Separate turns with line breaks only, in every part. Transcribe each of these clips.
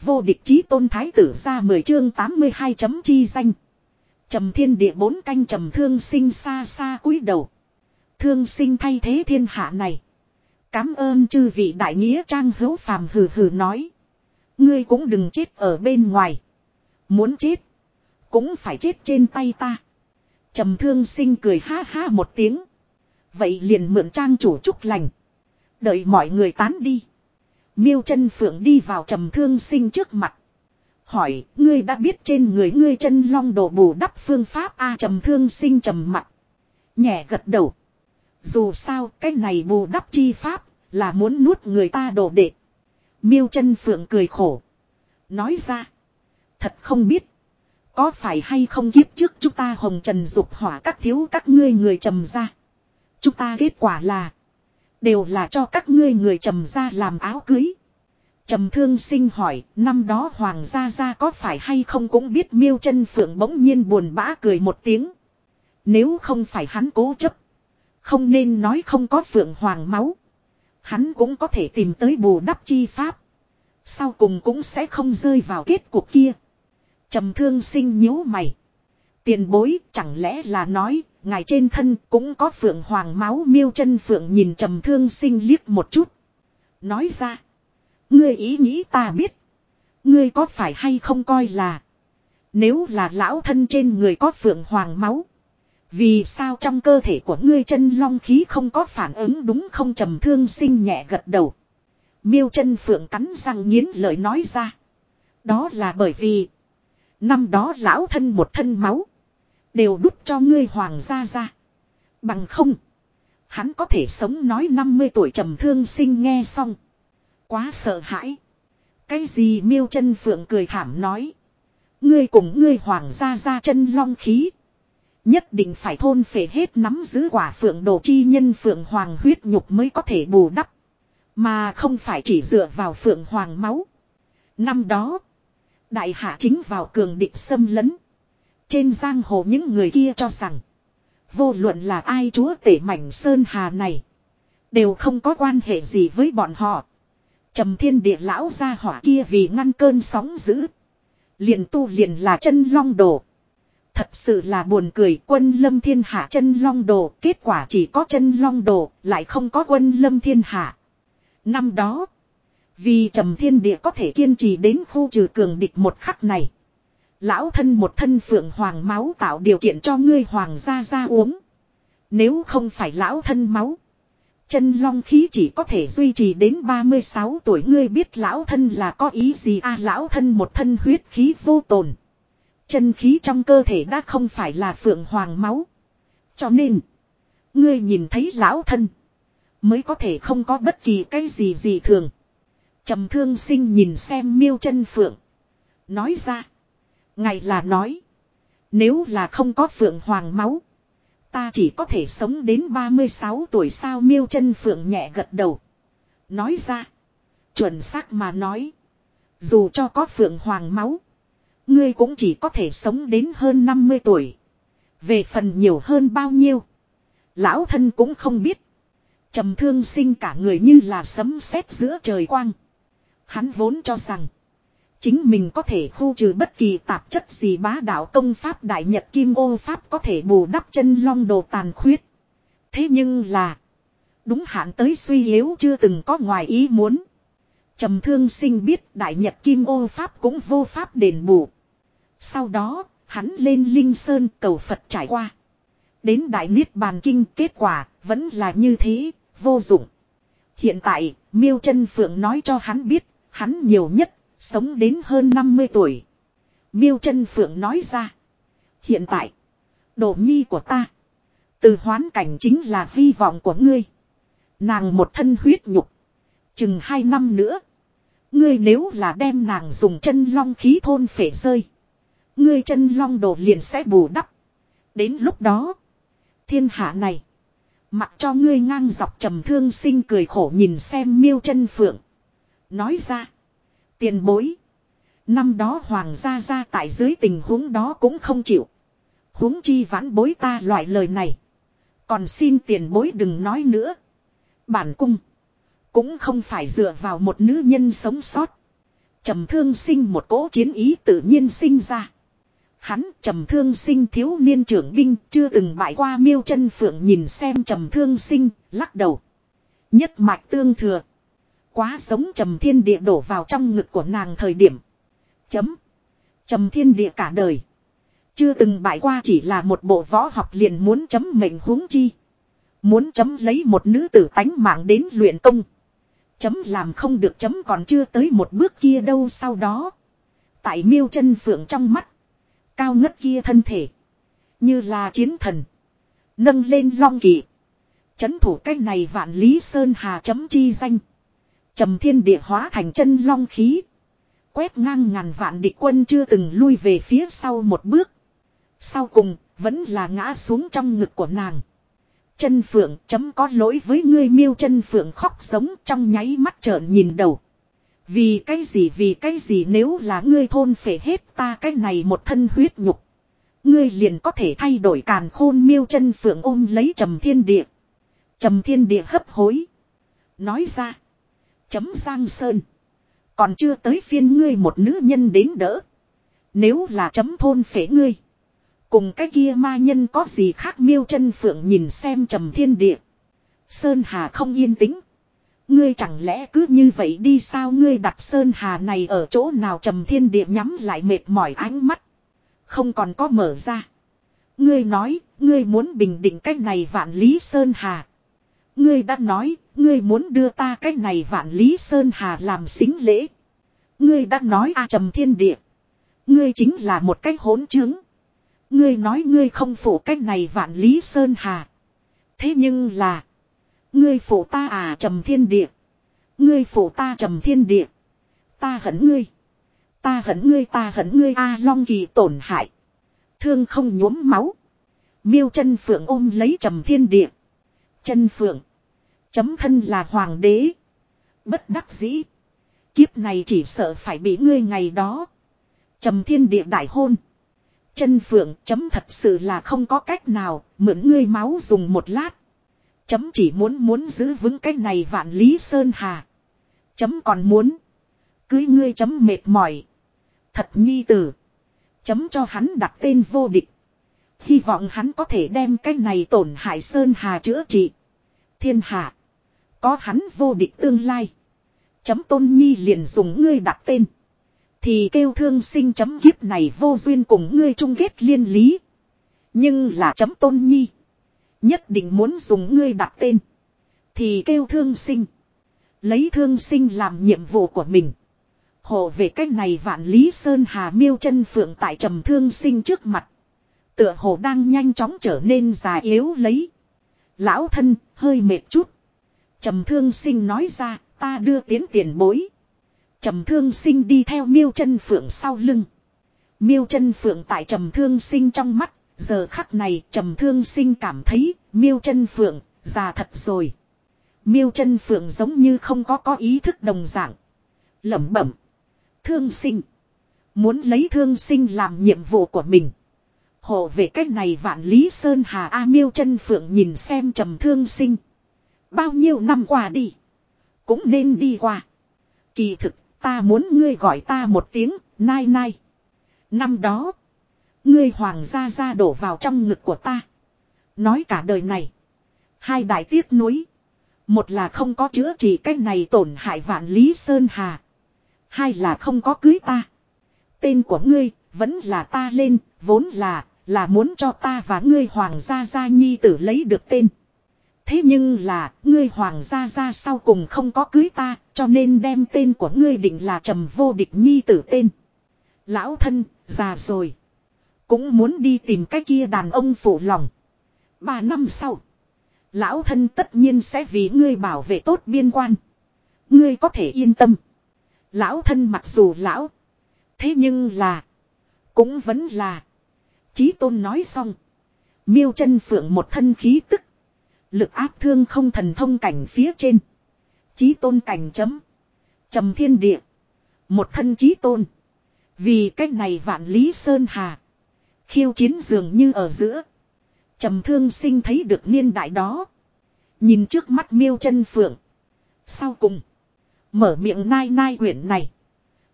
Vô địch chí tôn thái tử ra 10 chương 82 chấm chi danh. Trầm thiên địa bốn canh trầm thương sinh xa xa cúi đầu. Thương sinh thay thế thiên hạ này. Cám ơn chư vị đại nghĩa trang hữu phàm hừ hừ nói. Ngươi cũng đừng chết ở bên ngoài. Muốn chết. Cũng phải chết trên tay ta. Trầm thương sinh cười ha ha một tiếng. Vậy liền mượn trang chủ chúc lành. Đợi mọi người tán đi. Miêu chân phượng đi vào trầm thương sinh trước mặt. Hỏi, ngươi đã biết trên người ngươi chân long đồ bù đắp phương pháp A trầm thương sinh trầm mặt. Nhẹ gật đầu. Dù sao, cái này bù đắp chi pháp, là muốn nuốt người ta đồ đệ. Miêu chân phượng cười khổ. Nói ra. Thật không biết. Có phải hay không kiếp trước chúng ta hồng trần dục hỏa các thiếu các ngươi người trầm ra. Chúng ta kết quả là. Đều là cho các ngươi người trầm ra làm áo cưới. Trầm thương sinh hỏi, năm đó Hoàng gia gia có phải hay không cũng biết miêu chân phượng bỗng nhiên buồn bã cười một tiếng. Nếu không phải hắn cố chấp. Không nên nói không có phượng hoàng máu. Hắn cũng có thể tìm tới bù đắp chi pháp. Sau cùng cũng sẽ không rơi vào kết cuộc kia. Trầm thương sinh nhíu mày. Tiền bối, chẳng lẽ là nói, ngài trên thân cũng có phượng hoàng máu miêu chân phượng nhìn trầm thương sinh liếc một chút. Nói ra. Ngươi ý nghĩ ta biết. Ngươi có phải hay không coi là. Nếu là lão thân trên người có phượng hoàng máu. Vì sao trong cơ thể của ngươi chân long khí không có phản ứng đúng không trầm thương sinh nhẹ gật đầu. Miêu chân phượng cắn răng nghiến lời nói ra. Đó là bởi vì. Năm đó lão thân một thân máu. Đều đút cho ngươi hoàng gia ra. Bằng không. Hắn có thể sống nói 50 tuổi trầm thương sinh nghe xong. Quá sợ hãi. Cái gì miêu chân phượng cười thảm nói. Ngươi cùng ngươi hoàng gia ra chân long khí. Nhất định phải thôn phệ hết nắm giữ quả phượng đồ chi nhân phượng hoàng huyết nhục mới có thể bù đắp. Mà không phải chỉ dựa vào phượng hoàng máu. Năm đó. Đại hạ chính vào cường địch xâm lấn. Trên giang hồ những người kia cho rằng. Vô luận là ai chúa tể mảnh sơn hà này. Đều không có quan hệ gì với bọn họ. Trầm thiên địa lão gia hỏa kia vì ngăn cơn sóng dữ. Liền tu liền là chân long đồ. Thật sự là buồn cười, quân lâm thiên hạ chân long đồ. Kết quả chỉ có chân long đồ, lại không có quân lâm thiên hạ. Năm đó. Vì trầm thiên địa có thể kiên trì đến khu trừ cường địch một khắc này. Lão thân một thân phượng hoàng máu tạo điều kiện cho ngươi hoàng gia ra uống. Nếu không phải lão thân máu. Chân long khí chỉ có thể duy trì đến 36 tuổi ngươi biết lão thân là có ý gì à lão thân một thân huyết khí vô tồn. Chân khí trong cơ thể đã không phải là phượng hoàng máu. Cho nên, ngươi nhìn thấy lão thân, mới có thể không có bất kỳ cái gì gì thường. trầm thương sinh nhìn xem miêu chân phượng. Nói ra, ngày là nói, nếu là không có phượng hoàng máu, Ta chỉ có thể sống đến 36 tuổi sao miêu chân phượng nhẹ gật đầu. Nói ra. Chuẩn xác mà nói. Dù cho có phượng hoàng máu. Ngươi cũng chỉ có thể sống đến hơn 50 tuổi. Về phần nhiều hơn bao nhiêu. Lão thân cũng không biết. trầm thương sinh cả người như là sấm sét giữa trời quang. Hắn vốn cho rằng. Chính mình có thể khu trừ bất kỳ tạp chất gì bá đạo công pháp đại nhật kim ô pháp có thể bù đắp chân long đồ tàn khuyết. Thế nhưng là. Đúng hạn tới suy yếu chưa từng có ngoài ý muốn. trầm thương sinh biết đại nhật kim ô pháp cũng vô pháp đền bù. Sau đó, hắn lên Linh Sơn cầu Phật trải qua. Đến Đại Niết Bàn Kinh kết quả vẫn là như thế, vô dụng. Hiện tại, Miêu chân Phượng nói cho hắn biết, hắn nhiều nhất Sống đến hơn 50 tuổi. Miêu chân Phượng nói ra. Hiện tại. Đồ nhi của ta. Từ hoán cảnh chính là hy vọng của ngươi. Nàng một thân huyết nhục. Chừng hai năm nữa. Ngươi nếu là đem nàng dùng chân long khí thôn phể rơi. Ngươi chân long đồ liền sẽ bù đắp. Đến lúc đó. Thiên hạ này. Mặc cho ngươi ngang dọc trầm thương sinh cười khổ nhìn xem miêu chân phượng. Nói ra. Tiền bối. Năm đó hoàng gia gia tại dưới tình huống đó cũng không chịu. huống chi vãn bối ta loại lời này. Còn xin tiền bối đừng nói nữa. Bản cung. Cũng không phải dựa vào một nữ nhân sống sót. trầm thương sinh một cỗ chiến ý tự nhiên sinh ra. Hắn trầm thương sinh thiếu niên trưởng binh chưa từng bại qua miêu chân phượng nhìn xem trầm thương sinh, lắc đầu. Nhất mạch tương thừa. Quá sống trầm thiên địa đổ vào trong ngực của nàng thời điểm. Chấm. Trầm thiên địa cả đời. Chưa từng bại qua chỉ là một bộ võ học liền muốn chấm mệnh huống chi. Muốn chấm lấy một nữ tử tánh mạng đến luyện công. Chấm làm không được chấm còn chưa tới một bước kia đâu sau đó. Tại miêu chân phượng trong mắt. Cao ngất kia thân thể. Như là chiến thần. Nâng lên long kỳ Chấn thủ cách này vạn lý sơn hà chấm chi danh trầm thiên địa hóa thành chân long khí. Quét ngang ngàn vạn địch quân chưa từng lui về phía sau một bước. Sau cùng, vẫn là ngã xuống trong ngực của nàng. Chân phượng chấm có lỗi với ngươi miêu chân phượng khóc sống trong nháy mắt trợn nhìn đầu. Vì cái gì vì cái gì nếu là ngươi thôn phệ hết ta cái này một thân huyết nhục. Ngươi liền có thể thay đổi càn khôn miêu chân phượng ôm lấy trầm thiên địa. Trầm thiên địa hấp hối. Nói ra. Chấm giang sơn. Còn chưa tới phiên ngươi một nữ nhân đến đỡ. Nếu là chấm thôn phế ngươi. Cùng cái kia ma nhân có gì khác miêu chân phượng nhìn xem trầm thiên địa. Sơn Hà không yên tĩnh. Ngươi chẳng lẽ cứ như vậy đi sao ngươi đặt Sơn Hà này ở chỗ nào trầm thiên địa nhắm lại mệt mỏi ánh mắt. Không còn có mở ra. Ngươi nói, ngươi muốn bình định cách này vạn lý Sơn Hà. Ngươi đã nói, ngươi muốn đưa ta cách này vạn lý Sơn Hà làm xính lễ. Ngươi đã nói a trầm thiên địa. Ngươi chính là một cách hỗn chứng. Ngươi nói ngươi không phụ cách này vạn lý Sơn Hà. Thế nhưng là. Ngươi phụ ta à trầm thiên địa. Ngươi phụ ta trầm thiên địa. Ta hận ngươi. Ta hận ngươi ta hận ngươi a long kỳ tổn hại. Thương không nhuốm máu. Miêu chân phượng ôm lấy trầm thiên địa. Chân phượng. Chấm thân là hoàng đế. Bất đắc dĩ. Kiếp này chỉ sợ phải bị ngươi ngày đó. Trầm thiên địa đại hôn. Chân phượng chấm thật sự là không có cách nào, mượn ngươi máu dùng một lát. Chấm chỉ muốn muốn giữ vững cái này vạn lý sơn hà. Chấm còn muốn. Cưới ngươi chấm mệt mỏi. Thật nhi tử. Chấm cho hắn đặt tên vô địch. Hy vọng hắn có thể đem cái này tổn hại sơn hà chữa trị. Thiên hạ. Có hắn vô địch tương lai. Chấm tôn nhi liền dùng ngươi đặt tên. Thì kêu thương sinh chấm kiếp này vô duyên cùng ngươi chung kết liên lý. Nhưng là chấm tôn nhi. Nhất định muốn dùng ngươi đặt tên. Thì kêu thương sinh. Lấy thương sinh làm nhiệm vụ của mình. Hộ về cách này vạn lý sơn hà miêu chân phượng tại trầm thương sinh trước mặt. Tựa hồ đang nhanh chóng trở nên già yếu lấy. Lão thân, hơi mệt chút. Trầm thương sinh nói ra ta đưa tiến tiền bối. Trầm thương sinh đi theo miêu chân phượng sau lưng. Miêu chân phượng tại trầm thương sinh trong mắt, giờ khắc này trầm thương sinh cảm thấy miêu chân phượng già thật rồi. Miêu chân phượng giống như không có có ý thức đồng dạng. lẩm bẩm. Thương sinh. Muốn lấy thương sinh làm nhiệm vụ của mình. Hộ về cách này vạn lý sơn hà A miêu chân phượng nhìn xem trầm thương sinh. Bao nhiêu năm qua đi. Cũng nên đi qua. Kỳ thực Ta muốn ngươi gọi ta một tiếng, nai nai. Năm đó, ngươi hoàng gia gia đổ vào trong ngực của ta. Nói cả đời này, hai đại tiếc nuối. Một là không có chữa trị cái này tổn hại vạn lý sơn hà. Hai là không có cưới ta. Tên của ngươi, vẫn là ta lên, vốn là, là muốn cho ta và ngươi hoàng gia gia nhi tử lấy được tên. Thế nhưng là, ngươi hoàng gia gia sau cùng không có cưới ta, cho nên đem tên của ngươi định là trầm vô địch nhi tử tên. Lão thân, già rồi. Cũng muốn đi tìm cái kia đàn ông phụ lòng. Ba năm sau. Lão thân tất nhiên sẽ vì ngươi bảo vệ tốt biên quan. Ngươi có thể yên tâm. Lão thân mặc dù lão. Thế nhưng là. Cũng vẫn là. Chí tôn nói xong. Miêu chân phượng một thân khí tức. Lực áp thương không thần thông cảnh phía trên. Chí tôn cảnh chấm. trầm thiên địa. Một thân chí tôn. Vì cách này vạn lý sơn hà. Khiêu chiến dường như ở giữa. trầm thương sinh thấy được niên đại đó. Nhìn trước mắt miêu chân phượng. Sau cùng. Mở miệng nai nai quyển này.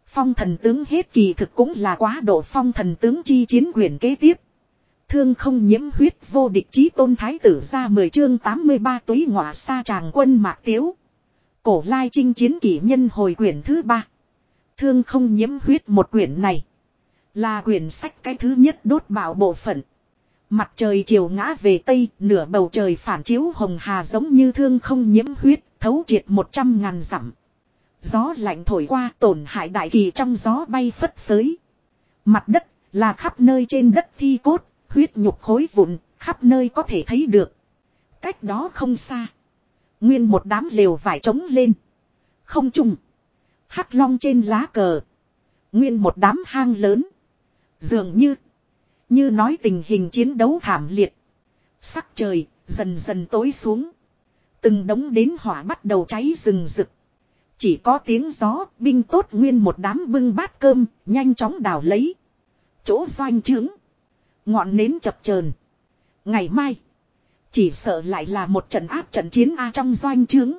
Phong thần tướng hết kỳ thực cũng là quá độ phong thần tướng chi chiến quyển kế tiếp. Thương không nhiễm huyết vô địch chí tôn thái tử ra 10 chương 83 túy ngọa xa tràng quân mạc tiếu. Cổ lai chinh chiến kỷ nhân hồi quyển thứ ba. Thương không nhiễm huyết một quyển này. Là quyển sách cái thứ nhất đốt bảo bộ phận. Mặt trời chiều ngã về tây, nửa bầu trời phản chiếu hồng hà giống như thương không nhiễm huyết, thấu triệt một trăm ngàn dặm. Gió lạnh thổi qua tổn hại đại kỳ trong gió bay phất phới. Mặt đất là khắp nơi trên đất thi cốt, huyết nhục khối vụn, khắp nơi có thể thấy được. Cách đó không xa. Nguyên một đám lều vải trống lên. Không trùng. Hắc long trên lá cờ. Nguyên một đám hang lớn. Dường như. Như nói tình hình chiến đấu thảm liệt. Sắc trời dần dần tối xuống. Từng đống đến hỏa bắt đầu cháy rừng rực. Chỉ có tiếng gió, binh tốt nguyên một đám bưng bát cơm, nhanh chóng đào lấy. Chỗ doanh trướng. Ngọn nến chập chờn Ngày mai. Chỉ sợ lại là một trận áp trận chiến A trong doanh trướng.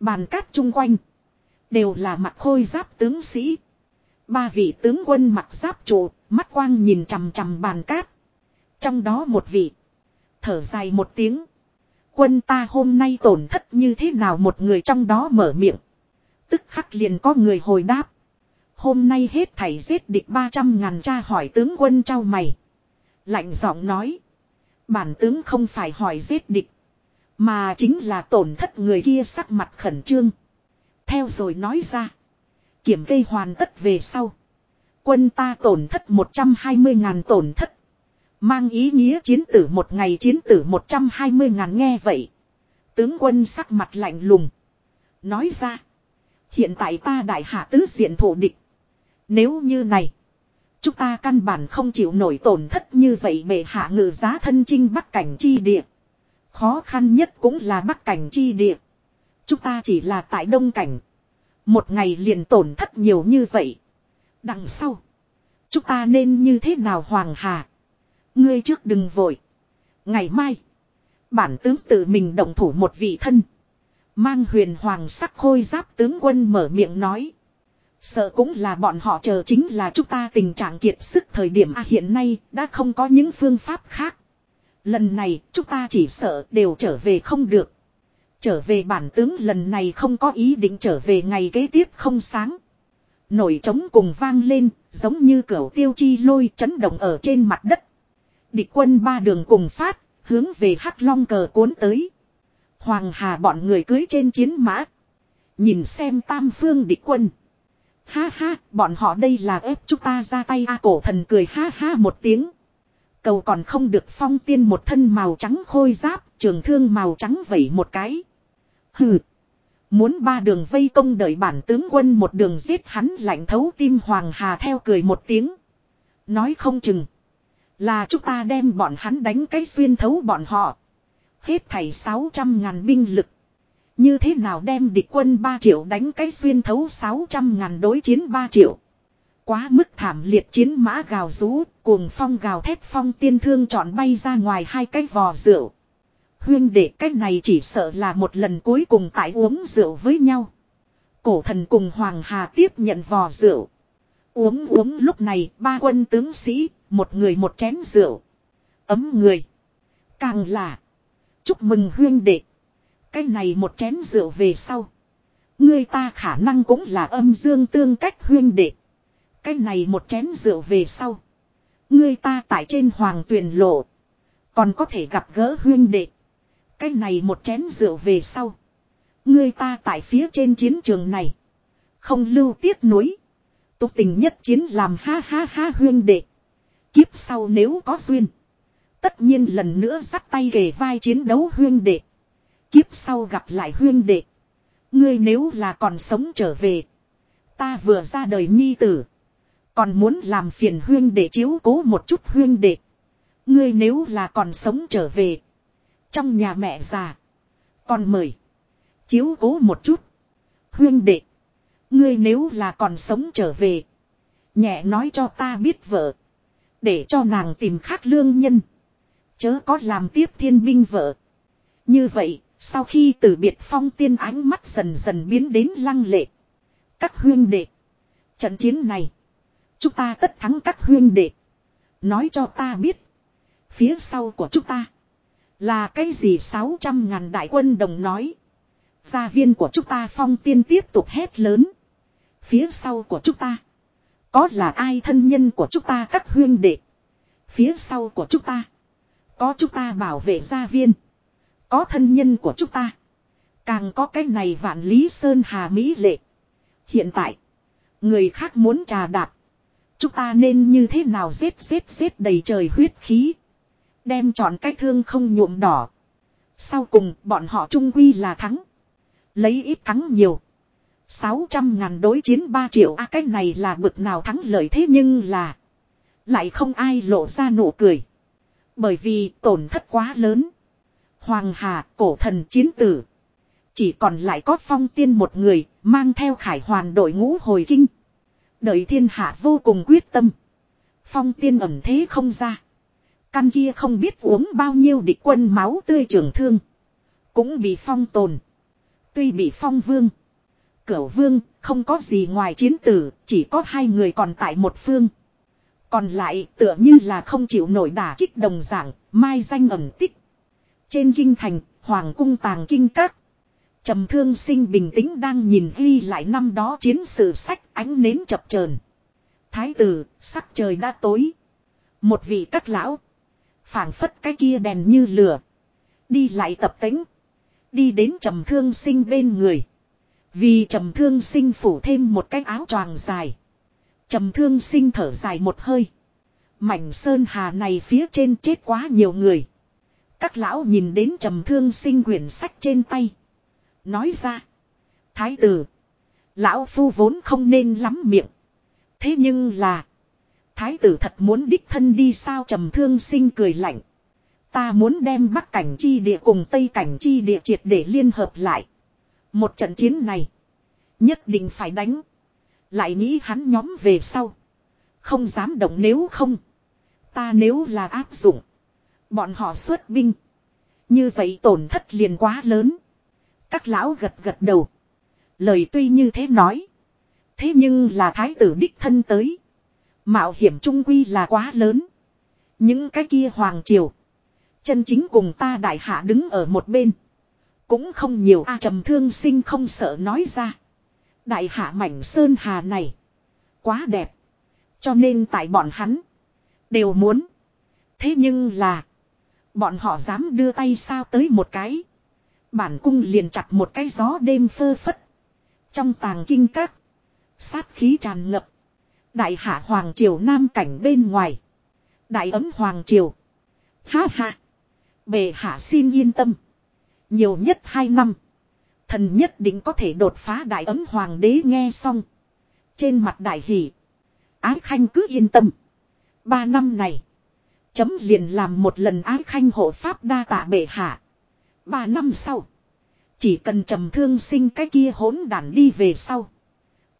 Bàn cát chung quanh. Đều là mặt khôi giáp tướng sĩ. Ba vị tướng quân mặc giáp trụ, mắt quang nhìn chằm chằm bàn cát. Trong đó một vị. Thở dài một tiếng. Quân ta hôm nay tổn thất như thế nào một người trong đó mở miệng. Tức khắc liền có người hồi đáp. Hôm nay hết thảy giết địch 300 ngàn cha hỏi tướng quân trao mày. Lạnh giọng nói. Bản tướng không phải hỏi giết địch. Mà chính là tổn thất người kia sắc mặt khẩn trương. Theo rồi nói ra. Kiểm cây hoàn tất về sau. Quân ta tổn thất 120 ngàn tổn thất. Mang ý nghĩa chiến tử một ngày chiến tử 120 ngàn nghe vậy. Tướng quân sắc mặt lạnh lùng. Nói ra. Hiện tại ta đại hạ tứ diện thủ địch. Nếu như này. Chúng ta căn bản không chịu nổi tổn thất như vậy bệ hạ ngự giá thân chinh bắc cảnh chi địa. Khó khăn nhất cũng là bắc cảnh chi địa. Chúng ta chỉ là tại đông cảnh. Một ngày liền tổn thất nhiều như vậy. Đằng sau. Chúng ta nên như thế nào Hoàng Hà. Ngươi trước đừng vội. Ngày mai. Bản tướng tự mình động thủ một vị thân. Mang huyền hoàng sắc khôi giáp tướng quân mở miệng nói. Sợ cũng là bọn họ chờ chính là chúng ta tình trạng kiệt sức thời điểm à, hiện nay đã không có những phương pháp khác. Lần này chúng ta chỉ sợ đều trở về không được. Trở về bản tướng lần này không có ý định trở về ngày kế tiếp không sáng. Nổi trống cùng vang lên, giống như cửa tiêu chi lôi chấn động ở trên mặt đất. Địch quân ba đường cùng phát, hướng về hắc long cờ cuốn tới. Hoàng hà bọn người cưới trên chiến mã. Nhìn xem tam phương địch quân. Ha ha, bọn họ đây là ép chúng ta ra tay a cổ thần cười ha ha một tiếng. Cầu còn không được phong tiên một thân màu trắng khôi giáp, trường thương màu trắng vẩy một cái. Hừ. Muốn ba đường vây công đợi bản tướng quân một đường giết hắn lạnh thấu tim Hoàng Hà theo cười một tiếng. Nói không chừng. Là chúng ta đem bọn hắn đánh cái xuyên thấu bọn họ. Hết thảy 600 ngàn binh lực. Như thế nào đem địch quân 3 triệu đánh cái xuyên thấu 600 ngàn đối chiến 3 triệu. Quá mức thảm liệt chiến mã gào rú, cuồng phong gào thép phong tiên thương chọn bay ra ngoài hai cái vò rượu. Huyên để cái này chỉ sợ là một lần cuối cùng tại uống rượu với nhau. Cổ thần cùng Hoàng Hà tiếp nhận vò rượu. Uống uống lúc này ba quân tướng sĩ, một người một chén rượu. Ấm người. Càng là. Chúc mừng huyên đệ. Cái này một chén rượu về sau. Người ta khả năng cũng là âm dương tương cách huyên đệ. Cái này một chén rượu về sau. Người ta tại trên hoàng tuyền lộ. Còn có thể gặp gỡ huyên đệ. Cái này một chén rượu về sau. Người ta tại phía trên chiến trường này. Không lưu tiếc nuối. Tục tình nhất chiến làm ha ha ha huyên đệ. Kiếp sau nếu có duyên. Tất nhiên lần nữa dắt tay kề vai chiến đấu huyên đệ. Kiếp sau gặp lại huyên đệ. Ngươi nếu là còn sống trở về. Ta vừa ra đời nhi tử. Còn muốn làm phiền huyên đệ chiếu cố một chút huyên đệ. Ngươi nếu là còn sống trở về. Trong nhà mẹ già. Còn mời. Chiếu cố một chút. Huyên đệ. Ngươi nếu là còn sống trở về. Nhẹ nói cho ta biết vợ. Để cho nàng tìm khác lương nhân. Chớ có làm tiếp thiên binh vợ. Như vậy, sau khi từ biệt phong tiên ánh mắt dần dần biến đến lăng lệ. Các huyên đệ. Trận chiến này. Chúng ta tất thắng các huyên đệ. Nói cho ta biết. Phía sau của chúng ta. Là cái gì 600 ngàn đại quân đồng nói. Gia viên của chúng ta phong tiên tiếp tục hét lớn. Phía sau của chúng ta. Có là ai thân nhân của chúng ta các huyên đệ. Phía sau của chúng ta. Có chúng ta bảo vệ gia viên. Có thân nhân của chúng ta. Càng có cái này vạn lý sơn hà mỹ lệ. Hiện tại. Người khác muốn trà đạp. Chúng ta nên như thế nào giết giết giết đầy trời huyết khí. Đem chọn cái thương không nhuộm đỏ. Sau cùng bọn họ trung quy là thắng. Lấy ít thắng nhiều. 600 ngàn đối chiến 3 triệu a à, cái này là bực nào thắng lợi thế nhưng là. Lại không ai lộ ra nụ cười. Bởi vì tổn thất quá lớn. Hoàng Hà, cổ thần chiến tử. Chỉ còn lại có phong tiên một người, mang theo khải hoàn đội ngũ hồi kinh. Đợi thiên hạ vô cùng quyết tâm. Phong tiên ẩm thế không ra. Căn kia không biết uống bao nhiêu địch quân máu tươi trường thương. Cũng bị phong tồn. Tuy bị phong vương. Cửu vương không có gì ngoài chiến tử. Chỉ có hai người còn tại một phương. Còn lại tựa như là không chịu nổi đả kích đồng dạng. Mai danh ẩn tích. Trên kinh thành. Hoàng cung tàng kinh các. Trầm thương sinh bình tĩnh đang nhìn ghi lại năm đó chiến sự sách ánh nến chập chờn. Thái tử, sắc trời đã tối. Một vị các lão. phảng phất cái kia đèn như lửa. Đi lại tập tính. Đi đến trầm thương sinh bên người. Vì trầm thương sinh phủ thêm một cái áo choàng dài. Trầm thương sinh thở dài một hơi. Mảnh sơn hà này phía trên chết quá nhiều người. Các lão nhìn đến trầm thương sinh quyển sách trên tay. Nói ra. Thái tử. Lão phu vốn không nên lắm miệng. Thế nhưng là. Thái tử thật muốn đích thân đi sao trầm thương sinh cười lạnh. Ta muốn đem bắc cảnh chi địa cùng tây cảnh chi địa triệt để liên hợp lại. Một trận chiến này. Nhất định phải đánh. Lại nghĩ hắn nhóm về sau. Không dám động nếu không. Ta nếu là áp dụng. Bọn họ xuất binh. Như vậy tổn thất liền quá lớn. Các lão gật gật đầu. Lời tuy như thế nói. Thế nhưng là thái tử đích thân tới. Mạo hiểm trung quy là quá lớn. Những cái kia hoàng triều. Chân chính cùng ta đại hạ đứng ở một bên. Cũng không nhiều a trầm thương sinh không sợ nói ra. Đại hạ mảnh sơn hà này. Quá đẹp. Cho nên tại bọn hắn. Đều muốn. Thế nhưng là. Bọn họ dám đưa tay sao tới một cái. Bản cung liền chặt một cái gió đêm phơ phất. Trong tàng kinh các. Sát khí tràn ngập. Đại hạ Hoàng Triều Nam cảnh bên ngoài. Đại ấm Hoàng Triều. Ha ha. Bề hạ xin yên tâm. Nhiều nhất hai năm. Thần nhất định có thể đột phá đại ấm Hoàng đế nghe xong. Trên mặt đại hỷ. Ái khanh cứ yên tâm. Ba năm này. Chấm liền làm một lần ái khanh hộ pháp đa tạ bệ hạ. Ba năm sau. Chỉ cần trầm thương sinh cái kia hỗn đản đi về sau.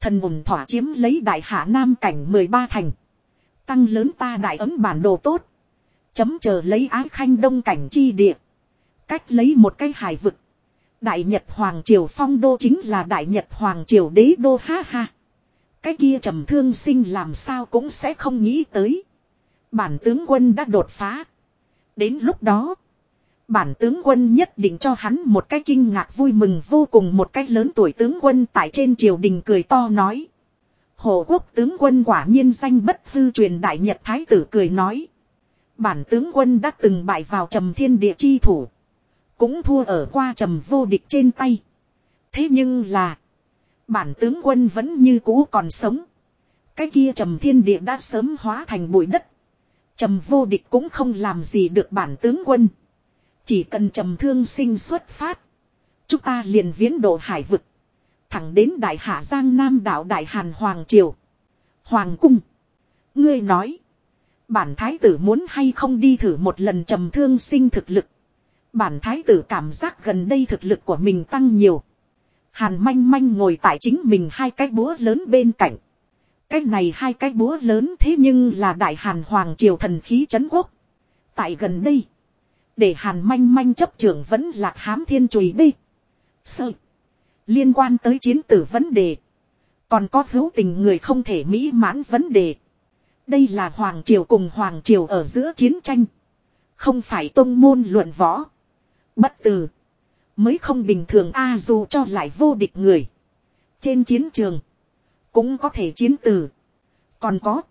Thần hùng thỏa chiếm lấy đại hạ nam cảnh 13 thành. Tăng lớn ta đại ấm bản đồ tốt. Chấm chờ lấy ái khanh đông cảnh chi địa. Cách lấy một cái hải vực. Đại Nhật Hoàng Triều phong đô chính là Đại Nhật Hoàng Triều đế đô, ha ha. Cái kia trầm thương sinh làm sao cũng sẽ không nghĩ tới. Bản tướng quân đã đột phá. Đến lúc đó. Bản tướng quân nhất định cho hắn một cái kinh ngạc vui mừng vô cùng một cái lớn tuổi tướng quân tại trên triều đình cười to nói. Hồ quốc tướng quân quả nhiên danh bất hư truyền đại nhật thái tử cười nói. Bản tướng quân đã từng bại vào trầm thiên địa chi thủ. Cũng thua ở qua trầm vô địch trên tay. Thế nhưng là. Bản tướng quân vẫn như cũ còn sống. Cái kia trầm thiên địa đã sớm hóa thành bụi đất. Trầm vô địch cũng không làm gì được bản tướng quân. Chỉ cần trầm thương sinh xuất phát. Chúng ta liền viễn độ hải vực. Thẳng đến đại hạ giang nam đảo đại hàn hoàng triều. Hoàng cung. Ngươi nói. Bản thái tử muốn hay không đi thử một lần trầm thương sinh thực lực. Bản thái tử cảm giác gần đây thực lực của mình tăng nhiều. Hàn manh manh ngồi tại chính mình hai cái búa lớn bên cạnh. Cái này hai cái búa lớn thế nhưng là đại hàn hoàng triều thần khí chấn quốc. Tại gần đây. Để hàn manh manh chấp trưởng vẫn lạc hám thiên chùy bê. Sợ. Liên quan tới chiến tử vấn đề. Còn có hữu tình người không thể mỹ mãn vấn đề. Đây là Hoàng Triều cùng Hoàng Triều ở giữa chiến tranh. Không phải tôn môn luận võ. Bất tử. Mới không bình thường a dù cho lại vô địch người. Trên chiến trường. Cũng có thể chiến tử. Còn có.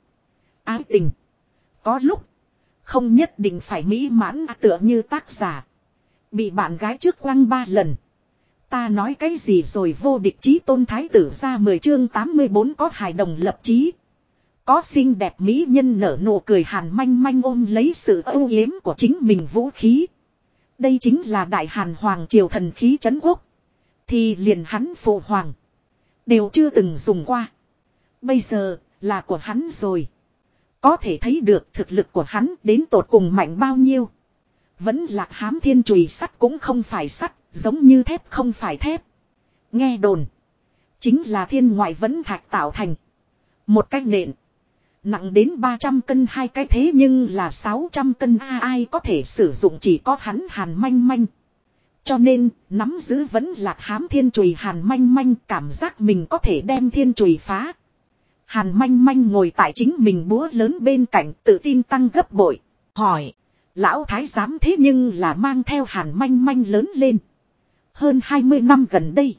Ái tình. Có lúc. Không nhất định phải mỹ mãn à, tựa như tác giả. Bị bạn gái trước quăng ba lần. Ta nói cái gì rồi vô địch chí tôn thái tử ra 10 chương 84 có hài đồng lập chí. Có xinh đẹp mỹ nhân nở nụ cười hàn manh manh ôm lấy sự âu yếm của chính mình vũ khí. Đây chính là đại hàn hoàng triều thần khí chấn quốc. Thì liền hắn phụ hoàng. Đều chưa từng dùng qua. Bây giờ là của hắn rồi. Có thể thấy được thực lực của hắn đến tột cùng mạnh bao nhiêu. Vẫn lạc hám thiên chùy sắt cũng không phải sắt, giống như thép không phải thép. Nghe đồn. Chính là thiên ngoại vẫn thạch tạo thành. Một cái nện. Nặng đến 300 cân hai cái thế nhưng là 600 cân a ai có thể sử dụng chỉ có hắn hàn manh manh. Cho nên, nắm giữ vẫn lạc hám thiên chùy hàn manh manh cảm giác mình có thể đem thiên chùy phá. Hàn manh manh ngồi tại chính mình búa lớn bên cạnh tự tin tăng gấp bội. Hỏi, lão thái giám thế nhưng là mang theo hàn manh manh lớn lên. Hơn 20 năm gần đây.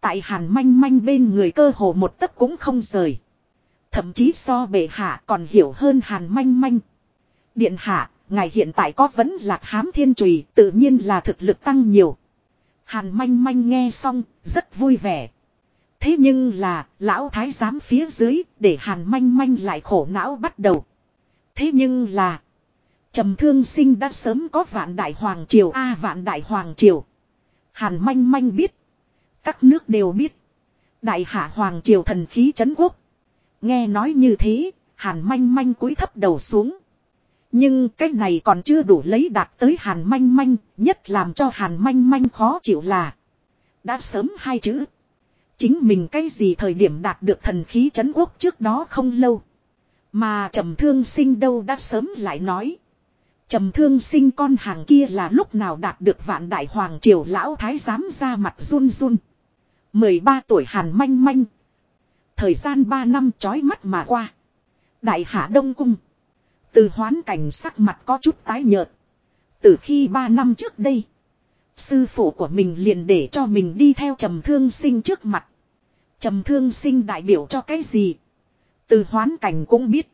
Tại hàn manh manh bên người cơ hồ một tấc cũng không rời. Thậm chí so bệ hạ còn hiểu hơn hàn manh manh. Điện hạ, ngài hiện tại có vẫn lạc hám thiên trùy tự nhiên là thực lực tăng nhiều. Hàn manh manh nghe xong, rất vui vẻ. Thế nhưng là, lão thái giám phía dưới, để hàn manh manh lại khổ não bắt đầu. Thế nhưng là, trầm thương sinh đã sớm có vạn đại hoàng triều a à, vạn đại hoàng triều. Hàn manh manh biết. Các nước đều biết. Đại hạ hoàng triều thần khí chấn quốc. Nghe nói như thế, hàn manh manh cúi thấp đầu xuống. Nhưng cái này còn chưa đủ lấy đạt tới hàn manh manh, nhất làm cho hàn manh manh khó chịu là. Đã sớm hai chữ. Chính mình cái gì thời điểm đạt được thần khí chấn quốc trước đó không lâu. Mà trầm thương sinh đâu đã sớm lại nói. trầm thương sinh con hàng kia là lúc nào đạt được vạn đại hoàng triều lão thái giám ra mặt run run. 13 tuổi hàn manh manh. Thời gian 3 năm chói mắt mà qua. Đại hạ đông cung. Từ hoán cảnh sắc mặt có chút tái nhợt. Từ khi 3 năm trước đây. Sư phụ của mình liền để cho mình đi theo trầm thương sinh trước mặt. Trầm thương sinh đại biểu cho cái gì? Từ hoán cảnh cũng biết.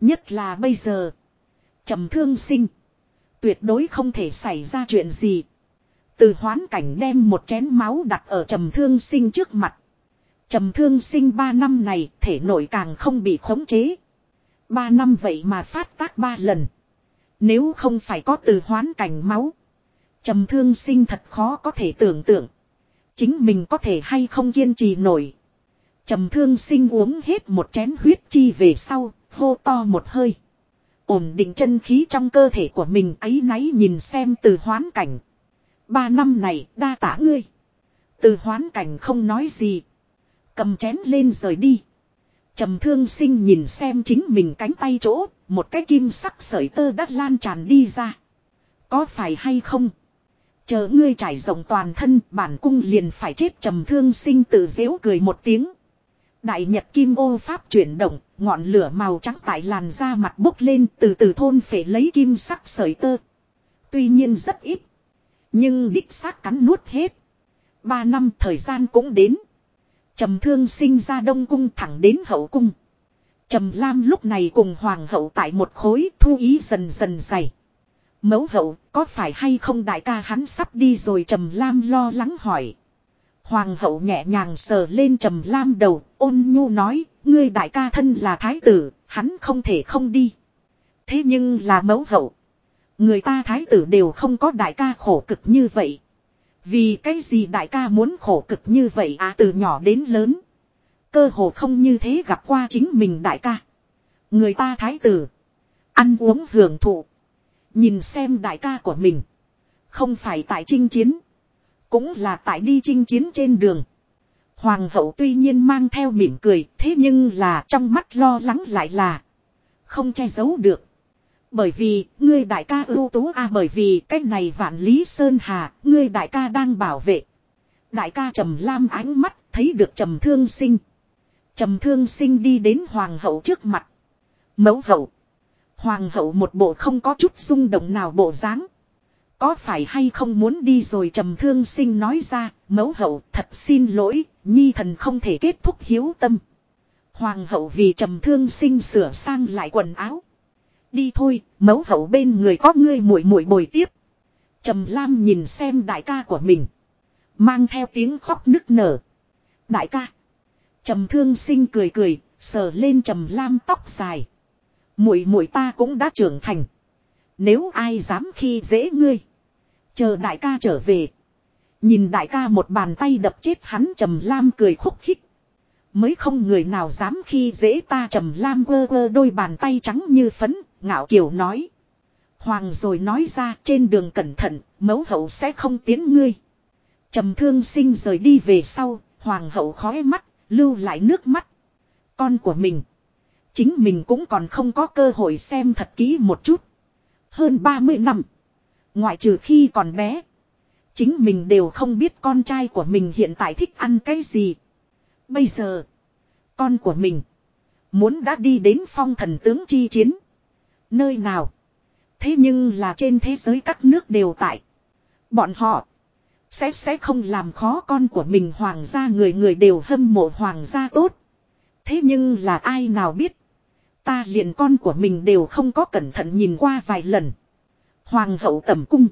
Nhất là bây giờ. Trầm thương sinh. Tuyệt đối không thể xảy ra chuyện gì. Từ hoán cảnh đem một chén máu đặt ở trầm thương sinh trước mặt. Trầm thương sinh ba năm này, thể nội càng không bị khống chế. Ba năm vậy mà phát tác ba lần. Nếu không phải có từ hoán cảnh máu. Trầm thương sinh thật khó có thể tưởng tượng. Chính mình có thể hay không kiên trì nổi. Trầm thương sinh uống hết một chén huyết chi về sau, hô to một hơi. Ổn định chân khí trong cơ thể của mình ấy náy nhìn xem từ hoán cảnh. Ba năm này đa tả ngươi. Từ hoán cảnh không nói gì. Cầm chén lên rời đi. Trầm thương sinh nhìn xem chính mình cánh tay chỗ, một cái kim sắc sợi tơ đắt lan tràn đi ra. Có phải hay không? Chờ ngươi trải rộng toàn thân, bản cung liền phải chết trầm thương sinh tự dễu cười một tiếng. Đại nhật kim ô pháp chuyển động, ngọn lửa màu trắng tại làn da mặt bốc lên từ từ thôn phải lấy kim sắc sợi tơ. Tuy nhiên rất ít. Nhưng đích xác cắn nuốt hết. Ba năm thời gian cũng đến. Trầm thương sinh ra đông cung thẳng đến hậu cung. Trầm lam lúc này cùng hoàng hậu tại một khối thu ý dần dần dày. Mẫu hậu, có phải hay không đại ca hắn sắp đi rồi trầm lam lo lắng hỏi. Hoàng hậu nhẹ nhàng sờ lên trầm lam đầu, ôn nhu nói, ngươi đại ca thân là thái tử, hắn không thể không đi. Thế nhưng là mẫu hậu. Người ta thái tử đều không có đại ca khổ cực như vậy. Vì cái gì đại ca muốn khổ cực như vậy à từ nhỏ đến lớn. Cơ hồ không như thế gặp qua chính mình đại ca. Người ta thái tử. Ăn uống hưởng thụ. Nhìn xem đại ca của mình. Không phải tại chinh chiến. Cũng là tại đi chinh chiến trên đường. Hoàng hậu tuy nhiên mang theo mỉm cười. Thế nhưng là trong mắt lo lắng lại là. Không che giấu được. Bởi vì, ngươi đại ca ưu tú a à, bởi vì cách này vạn lý sơn hà, ngươi đại ca đang bảo vệ. Đại ca trầm lam ánh mắt, thấy được trầm thương sinh. trầm thương sinh đi đến hoàng hậu trước mặt. Mẫu hậu. Hoàng hậu một bộ không có chút rung động nào bộ dáng. Có phải hay không muốn đi rồi trầm thương sinh nói ra, mẫu hậu thật xin lỗi, nhi thần không thể kết thúc hiếu tâm. Hoàng hậu vì trầm thương sinh sửa sang lại quần áo. Đi thôi, mẫu hậu bên người có ngươi muội muội bồi tiếp. Trầm Lam nhìn xem đại ca của mình. Mang theo tiếng khóc nức nở. Đại ca. Trầm thương sinh cười cười, sờ lên Trầm Lam tóc dài. Muội muội ta cũng đã trưởng thành. Nếu ai dám khi dễ ngươi. Chờ đại ca trở về. Nhìn đại ca một bàn tay đập chết hắn Trầm Lam cười khúc khích. Mới không người nào dám khi dễ ta Trầm Lam ơ ơ đôi bàn tay trắng như phấn, ngạo kiều nói. Hoàng rồi nói ra trên đường cẩn thận, mẫu hậu sẽ không tiến ngươi. Trầm thương sinh rời đi về sau, hoàng hậu khói mắt, lưu lại nước mắt. Con của mình. Chính mình cũng còn không có cơ hội xem thật kỹ một chút. Hơn 30 năm. Ngoại trừ khi còn bé. Chính mình đều không biết con trai của mình hiện tại thích ăn cái gì. Bây giờ. Con của mình. Muốn đã đi đến phong thần tướng chi chiến. Nơi nào. Thế nhưng là trên thế giới các nước đều tại. Bọn họ. Sẽ sẽ không làm khó con của mình hoàng gia người người đều hâm mộ hoàng gia tốt. Thế nhưng là ai nào biết. Ta liền con của mình đều không có cẩn thận nhìn qua vài lần. Hoàng hậu tẩm cung.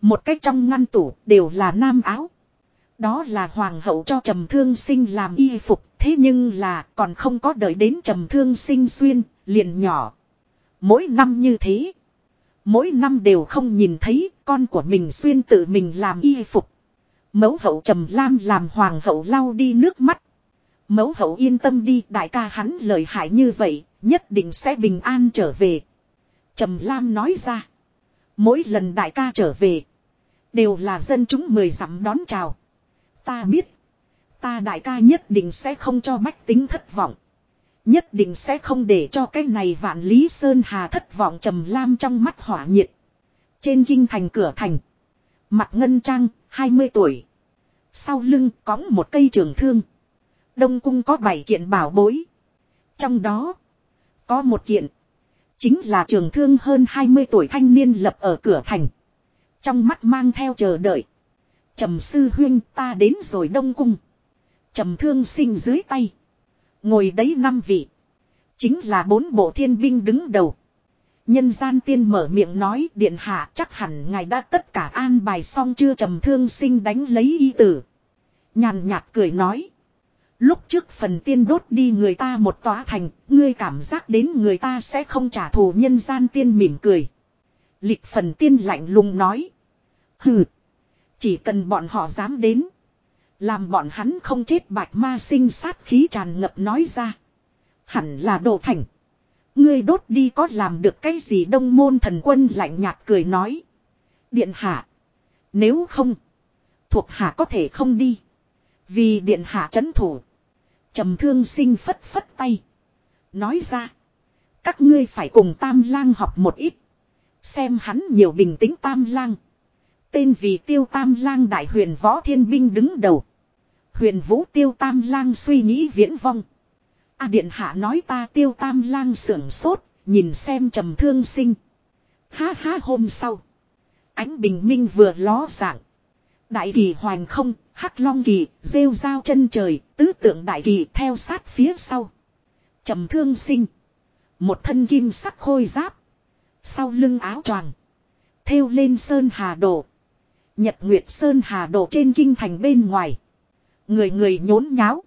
Một cách trong ngăn tủ đều là nam áo. Đó là hoàng hậu cho trầm thương sinh làm y phục. Thế nhưng là còn không có đợi đến trầm thương sinh xuyên, liền nhỏ. Mỗi năm như thế. Mỗi năm đều không nhìn thấy con của mình xuyên tự mình làm y phục. Mẫu hậu trầm lam làm hoàng hậu lau đi nước mắt. Mẫu hậu yên tâm đi đại ca hắn lời hại như vậy nhất định sẽ bình an trở về. Trầm lam nói ra. Mỗi lần đại ca trở về. Đều là dân chúng mười dặm đón chào. Ta biết. Ta đại ca nhất định sẽ không cho bách tính thất vọng. Nhất định sẽ không để cho cái này vạn lý sơn hà thất vọng trầm lam trong mắt hỏa nhiệt. Trên kinh thành cửa thành. Mặt ngân trang, 20 tuổi. Sau lưng cõng một cây trường thương. Đông cung có 7 kiện bảo bối. Trong đó, có một kiện. Chính là trường thương hơn 20 tuổi thanh niên lập ở cửa thành. Trong mắt mang theo chờ đợi. Trầm sư huyên ta đến rồi đông cung. Trầm thương sinh dưới tay. Ngồi đấy năm vị. Chính là bốn bộ thiên binh đứng đầu. Nhân gian tiên mở miệng nói điện hạ chắc hẳn ngài đã tất cả an bài xong chưa trầm thương sinh đánh lấy y tử. Nhàn nhạt cười nói. Lúc trước phần tiên đốt đi người ta một tòa thành, ngươi cảm giác đến người ta sẽ không trả thù nhân gian tiên mỉm cười. Lịch phần tiên lạnh lùng nói. Hừ. Chỉ cần bọn họ dám đến. Làm bọn hắn không chết bạch ma sinh sát khí tràn ngập nói ra. Hẳn là đồ thành. Ngươi đốt đi có làm được cái gì đông môn thần quân lạnh nhạt cười nói. Điện hạ. Nếu không. Thuộc hạ có thể không đi. Vì điện hạ chấn thủ trầm thương sinh phất phất tay. Nói ra. Các ngươi phải cùng tam lang học một ít. Xem hắn nhiều bình tĩnh tam lang. Tên vì tiêu tam lang đại huyền võ thiên binh đứng đầu. Huyền vũ tiêu tam lang suy nghĩ viễn vong. A điện hạ nói ta tiêu tam lang sưởng sốt, nhìn xem trầm thương sinh. Ha ha hôm sau. Ánh bình minh vừa ló dạng. Đại kỳ hoành không, hắc long kỳ, rêu dao chân trời, tứ tượng đại kỳ theo sát phía sau. Trầm thương sinh. Một thân kim sắc khôi giáp. Sau lưng áo choàng. Thêu lên sơn hà đổ Nhật Nguyệt Sơn Hà đổ trên kinh thành bên ngoài. Người người nhốn nháo.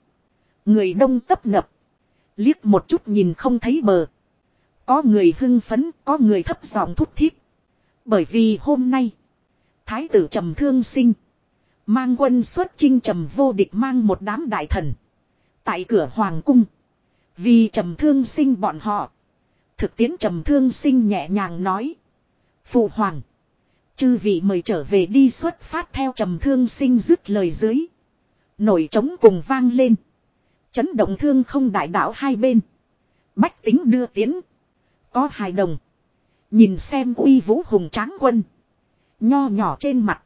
Người đông tấp nập. Liếc một chút nhìn không thấy bờ. Có người hưng phấn, có người thấp giọng thúc thiết Bởi vì hôm nay, Thái tử trầm thương sinh. Mang quân xuất chinh trầm vô địch mang một đám đại thần. Tại cửa hoàng cung. Vì trầm thương sinh bọn họ. Thực tiễn trầm thương sinh nhẹ nhàng nói. Phụ hoàng. Chư vị mời trở về đi xuất phát theo trầm thương sinh dứt lời dưới. Nổi trống cùng vang lên. Chấn động thương không đại đảo hai bên. Bách tính đưa tiến. Có hài đồng. Nhìn xem uy vũ hùng tráng quân. Nho nhỏ trên mặt.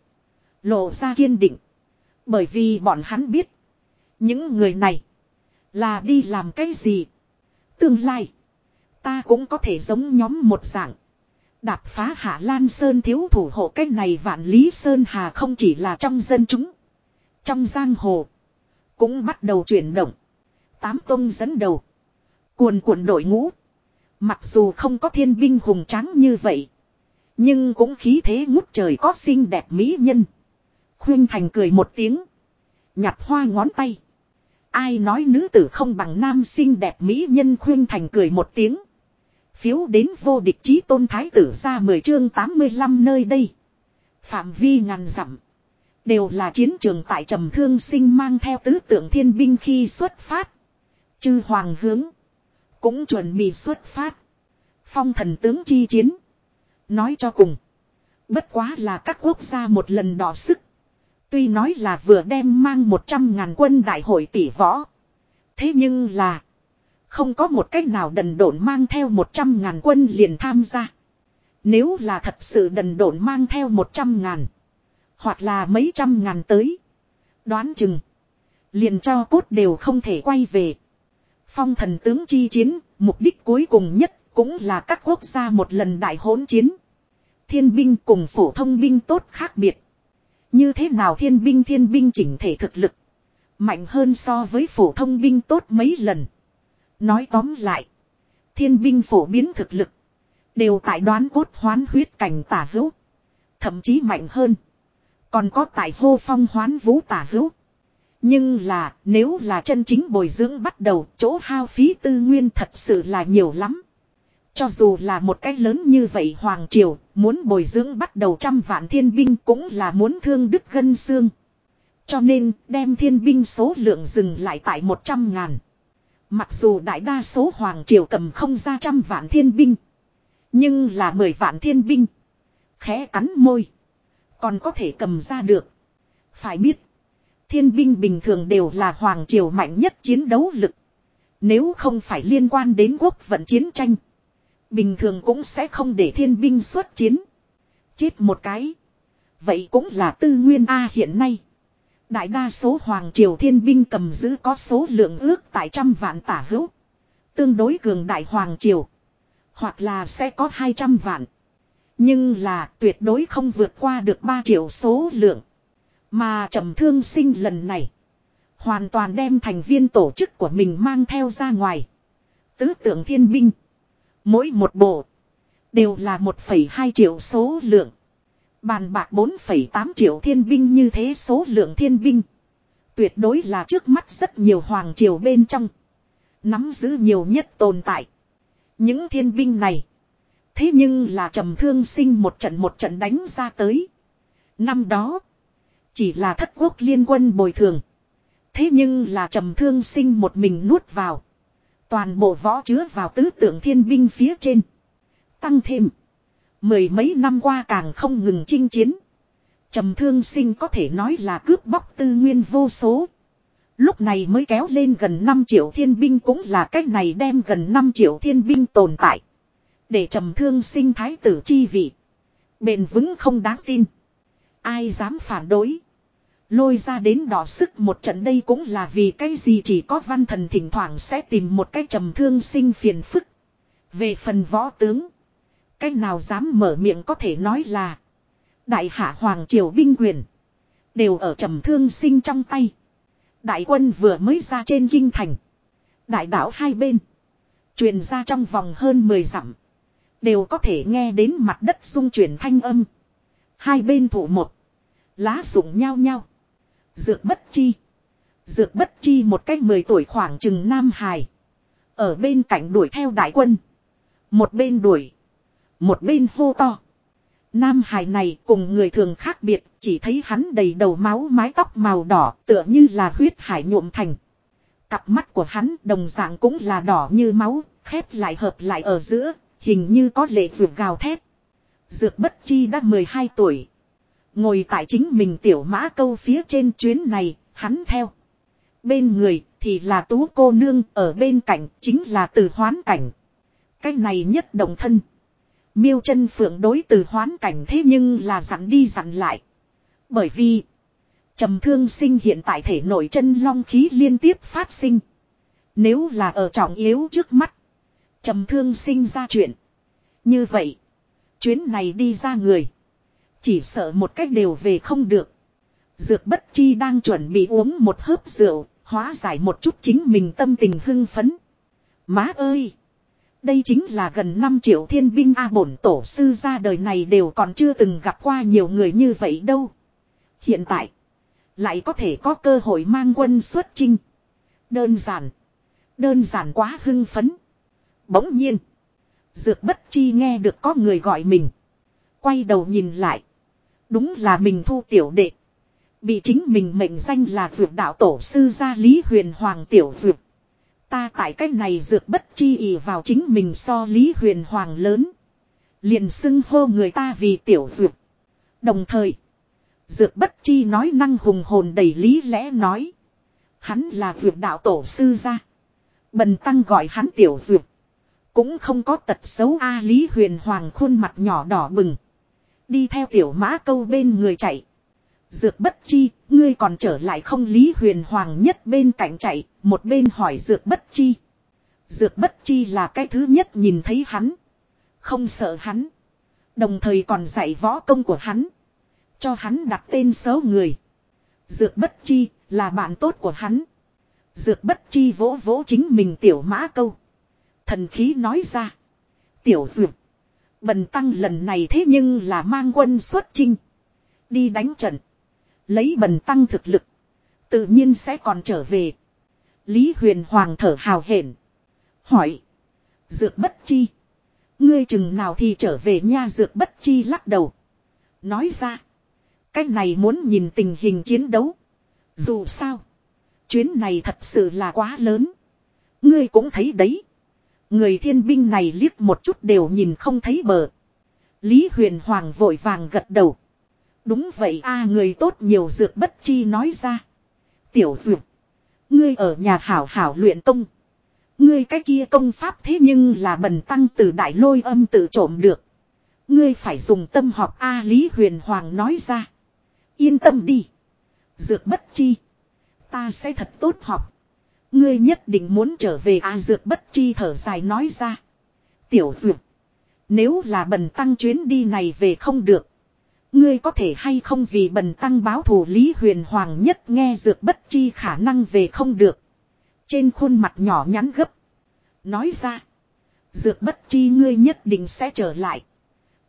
Lộ ra kiên định. Bởi vì bọn hắn biết. Những người này. Là đi làm cái gì? Tương lai. Ta cũng có thể giống nhóm một dạng. Đạp phá Hạ Lan Sơn thiếu thủ hộ cái này vạn lý Sơn Hà không chỉ là trong dân chúng. Trong giang hồ. Cũng bắt đầu chuyển động. Tám tông dẫn đầu. Cuồn cuộn đội ngũ. Mặc dù không có thiên binh hùng tráng như vậy. Nhưng cũng khí thế ngút trời có xinh đẹp mỹ nhân. Khuyên Thành cười một tiếng. Nhặt hoa ngón tay. Ai nói nữ tử không bằng nam xinh đẹp mỹ nhân Khuyên Thành cười một tiếng. Phiếu đến vô địch chí tôn thái tử ra 10 chương 85 nơi đây. Phạm vi ngàn dặm. Đều là chiến trường tại trầm thương sinh mang theo tứ tượng thiên binh khi xuất phát. Chư hoàng hướng. Cũng chuẩn bị xuất phát. Phong thần tướng chi chiến. Nói cho cùng. Bất quá là các quốc gia một lần đỏ sức. Tuy nói là vừa đem mang 100 ngàn quân đại hội tỷ võ. Thế nhưng là. Không có một cách nào đần độn mang theo 100 ngàn quân liền tham gia. Nếu là thật sự đần độn mang theo 100 ngàn. Hoặc là mấy trăm ngàn tới. Đoán chừng. Liền cho cốt đều không thể quay về. Phong thần tướng chi chiến, mục đích cuối cùng nhất cũng là các quốc gia một lần đại hỗn chiến. Thiên binh cùng phổ thông binh tốt khác biệt. Như thế nào thiên binh thiên binh chỉnh thể thực lực. Mạnh hơn so với phổ thông binh tốt mấy lần. Nói tóm lại. Thiên binh phổ biến thực lực. Đều tại đoán cốt hoán huyết cảnh tả hữu. Thậm chí mạnh hơn. Còn có tại hô phong hoán vũ tả hữu. Nhưng là, nếu là chân chính bồi dưỡng bắt đầu, chỗ hao phí tư nguyên thật sự là nhiều lắm. Cho dù là một cái lớn như vậy Hoàng Triều, muốn bồi dưỡng bắt đầu trăm vạn thiên binh cũng là muốn thương đức gân xương. Cho nên, đem thiên binh số lượng dừng lại tại một trăm ngàn. Mặc dù đại đa số Hoàng Triều cầm không ra trăm vạn thiên binh. Nhưng là mười vạn thiên binh. Khẽ cắn môi. Còn có thể cầm ra được. Phải biết. Thiên binh bình thường đều là Hoàng Triều mạnh nhất chiến đấu lực. Nếu không phải liên quan đến quốc vận chiến tranh. Bình thường cũng sẽ không để thiên binh xuất chiến. Chết một cái. Vậy cũng là tư nguyên A hiện nay. Đại đa số Hoàng Triều thiên binh cầm giữ có số lượng ước tại trăm vạn tả hữu. Tương đối cường đại Hoàng Triều. Hoặc là sẽ có 200 vạn. Nhưng là tuyệt đối không vượt qua được 3 triệu số lượng. Mà trầm thương sinh lần này. Hoàn toàn đem thành viên tổ chức của mình mang theo ra ngoài. Tứ tượng thiên binh. Mỗi một bộ. Đều là 1,2 triệu số lượng. Bàn bạc 4,8 triệu thiên binh như thế số lượng thiên binh. Tuyệt đối là trước mắt rất nhiều hoàng triều bên trong. Nắm giữ nhiều nhất tồn tại. Những thiên binh này. Thế nhưng là trầm thương sinh một trận một trận đánh ra tới. Năm đó. Chỉ là thất quốc liên quân bồi thường. Thế nhưng là trầm thương sinh một mình nuốt vào. Toàn bộ võ chứa vào tứ tượng thiên binh phía trên. Tăng thêm. Mười mấy năm qua càng không ngừng chinh chiến. Trầm thương sinh có thể nói là cướp bóc tư nguyên vô số. Lúc này mới kéo lên gần 5 triệu thiên binh cũng là cách này đem gần 5 triệu thiên binh tồn tại. Để trầm thương sinh thái tử chi vị. Bền vững không đáng tin. Ai dám phản đối. Lôi ra đến đỏ sức một trận đây cũng là vì cái gì chỉ có văn thần thỉnh thoảng sẽ tìm một cái trầm thương sinh phiền phức. Về phần võ tướng. Cái nào dám mở miệng có thể nói là. Đại hạ hoàng triều binh quyền. Đều ở trầm thương sinh trong tay. Đại quân vừa mới ra trên kinh thành. Đại đảo hai bên. Truyền ra trong vòng hơn 10 dặm. Đều có thể nghe đến mặt đất rung chuyển thanh âm. Hai bên thủ một. Lá rụng nhau nhau. Dược bất chi. Dược bất chi một cách 10 tuổi khoảng chừng Nam Hải. Ở bên cạnh đuổi theo đại quân. Một bên đuổi. Một bên hô to. Nam Hải này cùng người thường khác biệt, chỉ thấy hắn đầy đầu máu mái tóc màu đỏ tựa như là huyết hải nhuộm thành. Cặp mắt của hắn đồng dạng cũng là đỏ như máu, khép lại hợp lại ở giữa, hình như có lệ vượt gào thét. Dược bất chi đã 12 tuổi. Ngồi tại chính mình tiểu mã câu phía trên chuyến này, hắn theo. Bên người thì là tú cô nương ở bên cạnh chính là từ hoán cảnh. Cái này nhất đồng thân. Miêu chân phượng đối từ hoán cảnh thế nhưng là dặn đi dặn lại. Bởi vì trầm thương sinh hiện tại thể nội chân long khí liên tiếp phát sinh. Nếu là ở trọng yếu trước mắt. trầm thương sinh ra chuyện. Như vậy. Chuyến này đi ra người. Chỉ sợ một cách đều về không được. Dược bất chi đang chuẩn bị uống một hớp rượu. Hóa giải một chút chính mình tâm tình hưng phấn. Má ơi! Đây chính là gần 5 triệu thiên binh A bổn tổ sư ra đời này đều còn chưa từng gặp qua nhiều người như vậy đâu. Hiện tại, lại có thể có cơ hội mang quân xuất chinh. Đơn giản. Đơn giản quá hưng phấn. Bỗng nhiên. Dược bất chi nghe được có người gọi mình. Quay đầu nhìn lại. Đúng là mình thu tiểu đệ. Bị chính mình mệnh danh là dược đạo tổ sư gia Lý Huyền Hoàng tiểu dược. Ta tại cách này dược bất chi ỉ vào chính mình so Lý Huyền Hoàng lớn. Liền xưng hô người ta vì tiểu dược. Đồng thời. Dược bất chi nói năng hùng hồn đầy lý lẽ nói. Hắn là dược đạo tổ sư gia. Bần tăng gọi hắn tiểu dược. Cũng không có tật xấu A Lý Huyền Hoàng khuôn mặt nhỏ đỏ bừng. Đi theo tiểu mã câu bên người chạy. Dược bất chi, ngươi còn trở lại không Lý Huyền Hoàng nhất bên cạnh chạy, một bên hỏi dược bất chi. Dược bất chi là cái thứ nhất nhìn thấy hắn. Không sợ hắn. Đồng thời còn dạy võ công của hắn. Cho hắn đặt tên xấu người. Dược bất chi là bạn tốt của hắn. Dược bất chi vỗ vỗ chính mình tiểu mã câu. Thần khí nói ra. Tiểu dược. Bần tăng lần này thế nhưng là mang quân xuất chinh. Đi đánh trận. Lấy bần tăng thực lực. Tự nhiên sẽ còn trở về. Lý huyền hoàng thở hào hển. Hỏi. Dược bất chi. Ngươi chừng nào thì trở về nha dược bất chi lắc đầu. Nói ra. Cách này muốn nhìn tình hình chiến đấu. Dù sao. Chuyến này thật sự là quá lớn. Ngươi cũng thấy đấy. Người thiên binh này liếc một chút đều nhìn không thấy bờ. Lý huyền hoàng vội vàng gật đầu. Đúng vậy a, người tốt nhiều dược bất chi nói ra. Tiểu dược. Ngươi ở nhà hảo hảo luyện công. Ngươi cái kia công pháp thế nhưng là bần tăng từ đại lôi âm tự trộm được. Ngươi phải dùng tâm học A, Lý Huyền Hoàng nói ra. Yên tâm đi. Dược bất chi. Ta sẽ thật tốt học. Ngươi nhất định muốn trở về A Dược bất chi thở dài nói ra. Tiểu dược. Nếu là bần tăng chuyến đi này về không được. Ngươi có thể hay không vì bần tăng báo thù Lý Huyền Hoàng nhất nghe dược bất chi khả năng về không được. Trên khuôn mặt nhỏ nhắn gấp. Nói ra. Dược bất chi ngươi nhất định sẽ trở lại.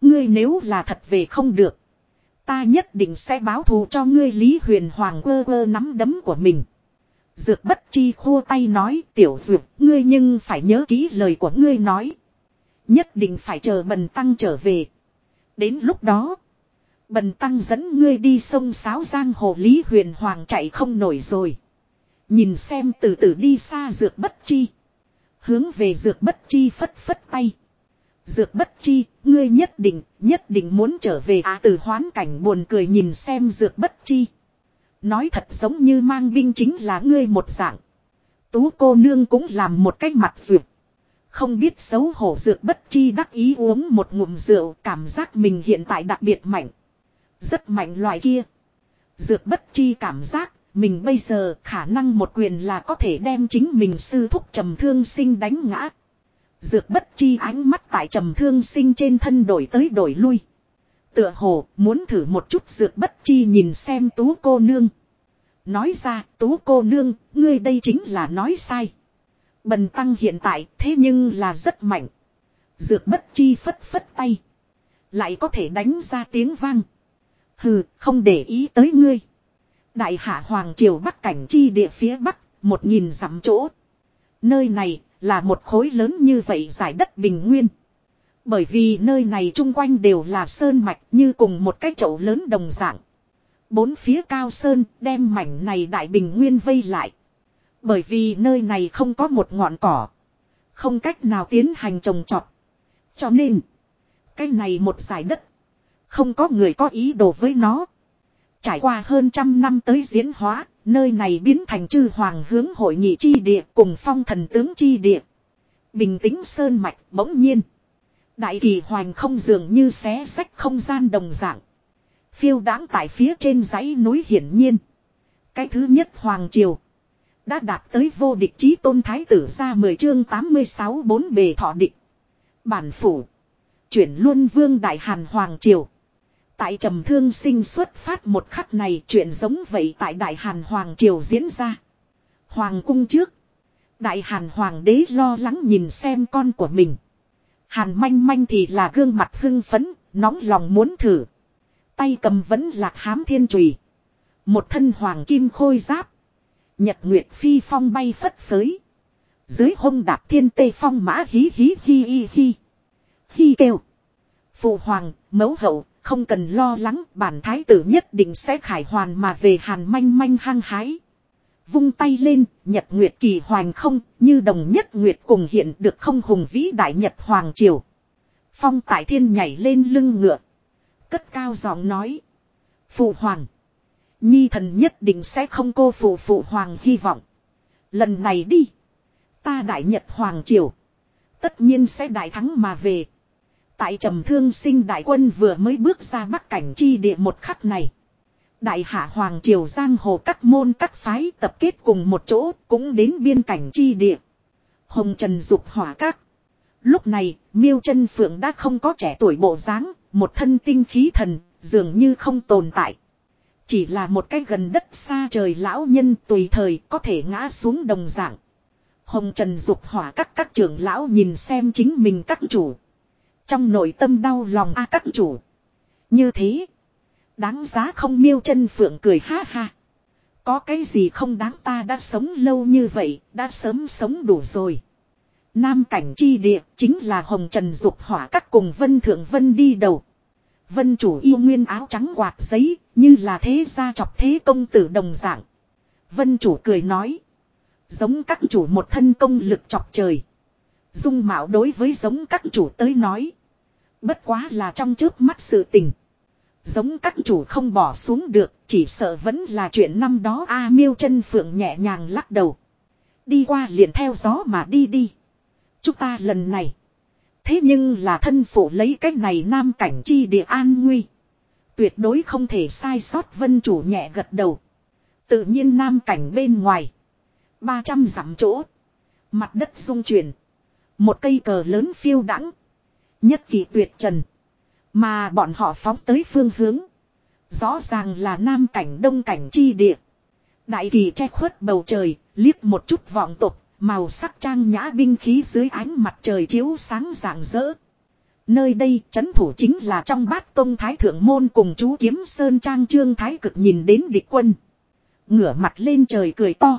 Ngươi nếu là thật về không được. Ta nhất định sẽ báo thù cho ngươi Lý Huyền Hoàng ơ ơ nắm đấm của mình. Dược bất chi khua tay nói tiểu dược ngươi nhưng phải nhớ kỹ lời của ngươi nói. Nhất định phải chờ bần tăng trở về. Đến lúc đó. Bần tăng dẫn ngươi đi sông Sáo Giang Hồ Lý Huyền Hoàng chạy không nổi rồi. Nhìn xem từ từ đi xa dược bất chi. Hướng về dược bất chi phất phất tay. Dược bất chi, ngươi nhất định, nhất định muốn trở về à từ hoán cảnh buồn cười nhìn xem dược bất chi. Nói thật giống như mang binh chính là ngươi một dạng. Tú cô nương cũng làm một cái mặt dược. Không biết xấu hổ dược bất chi đắc ý uống một ngụm rượu, cảm giác mình hiện tại đặc biệt mạnh. Rất mạnh loại kia. Dược bất chi cảm giác, mình bây giờ khả năng một quyền là có thể đem chính mình sư thúc trầm thương sinh đánh ngã. Dược bất chi ánh mắt tại trầm thương sinh trên thân đổi tới đổi lui. Tựa hồ muốn thử một chút dược bất chi nhìn xem tú cô nương. Nói ra tú cô nương, ngươi đây chính là nói sai. Bần tăng hiện tại thế nhưng là rất mạnh. Dược bất chi phất phất tay. Lại có thể đánh ra tiếng vang. Hừ, không để ý tới ngươi. Đại hạ Hoàng Triều Bắc cảnh chi địa phía Bắc, một nghìn dặm chỗ. Nơi này là một khối lớn như vậy giải đất bình nguyên. Bởi vì nơi này chung quanh đều là sơn mạch như cùng một cái chậu lớn đồng dạng. Bốn phía cao sơn đem mảnh này đại bình nguyên vây lại. Bởi vì nơi này không có một ngọn cỏ. Không cách nào tiến hành trồng trọt. Cho nên, cái này một giải đất. Không có người có ý đồ với nó. Trải qua hơn trăm năm tới diễn hóa, nơi này biến thành chư hoàng hướng hội nghị chi địa cùng phong thần tướng chi địa. Bình tĩnh sơn mạch bỗng nhiên. Đại kỳ hoành không dường như xé sách không gian đồng dạng. Phiêu đáng tại phía trên dãy núi hiển nhiên. Cái thứ nhất hoàng triều. Đã đạt tới vô địch chí tôn thái tử ra 10 chương 86 bốn bề thọ địch. Bản phủ. Chuyển luân vương đại hàn hoàng triều. Tại trầm thương sinh xuất phát một khắc này chuyện giống vậy tại đại hàn hoàng triều diễn ra. Hoàng cung trước. Đại hàn hoàng đế lo lắng nhìn xem con của mình. Hàn manh manh thì là gương mặt hưng phấn, nóng lòng muốn thử. Tay cầm vẫn lạc hám thiên trùy. Một thân hoàng kim khôi giáp. Nhật Nguyệt Phi phong bay phất phới. Dưới hông đạp thiên tê phong mã hí hí hi hi hi. Hi kêu. Phụ hoàng, mẫu hậu, không cần lo lắng bản thái tử nhất định sẽ khải hoàn mà về hàn manh manh hăng hái. Vung tay lên, nhật nguyệt kỳ hoành không, như đồng nhất nguyệt cùng hiện được không hùng vĩ đại nhật hoàng triều. Phong tại thiên nhảy lên lưng ngựa. Cất cao giọng nói. Phụ hoàng. Nhi thần nhất định sẽ không cô phụ phụ hoàng hy vọng. Lần này đi. Ta đại nhật hoàng triều. Tất nhiên sẽ đại thắng mà về. Tại trầm thương sinh đại quân vừa mới bước ra bắc cảnh chi địa một khắc này. Đại hạ hoàng triều giang hồ các môn các phái tập kết cùng một chỗ cũng đến biên cảnh chi địa. Hồng Trần dục hỏa các. Lúc này, miêu chân phượng đã không có trẻ tuổi bộ dáng, một thân tinh khí thần, dường như không tồn tại. Chỉ là một cái gần đất xa trời lão nhân tùy thời có thể ngã xuống đồng dạng. Hồng Trần dục hỏa các các trưởng lão nhìn xem chính mình các chủ. Trong nội tâm đau lòng a các chủ. Như thế. Đáng giá không miêu chân phượng cười ha ha. Có cái gì không đáng ta đã sống lâu như vậy, đã sớm sống đủ rồi. Nam cảnh chi địa chính là hồng trần dục hỏa các cùng vân thượng vân đi đầu. Vân chủ yêu nguyên áo trắng quạt giấy, như là thế gia chọc thế công tử đồng dạng. Vân chủ cười nói. Giống các chủ một thân công lực chọc trời. Dung mạo đối với giống các chủ tới nói. Bất quá là trong trước mắt sự tình. Giống các chủ không bỏ xuống được, chỉ sợ vẫn là chuyện năm đó A miêu chân phượng nhẹ nhàng lắc đầu. Đi qua liền theo gió mà đi đi. Chúng ta lần này. Thế nhưng là thân phụ lấy cách này nam cảnh chi địa an nguy. Tuyệt đối không thể sai sót vân chủ nhẹ gật đầu. Tự nhiên nam cảnh bên ngoài. 300 dặm chỗ. Mặt đất rung chuyển. Một cây cờ lớn phiêu đẳng Nhất kỳ tuyệt trần. Mà bọn họ phóng tới phương hướng. Rõ ràng là nam cảnh đông cảnh chi địa. Đại kỳ che khuất bầu trời, liếc một chút vọng tục, màu sắc trang nhã binh khí dưới ánh mặt trời chiếu sáng rạng rỡ. Nơi đây chấn thủ chính là trong bát tông thái thượng môn cùng chú kiếm sơn trang trương thái cực nhìn đến địch quân. Ngửa mặt lên trời cười to.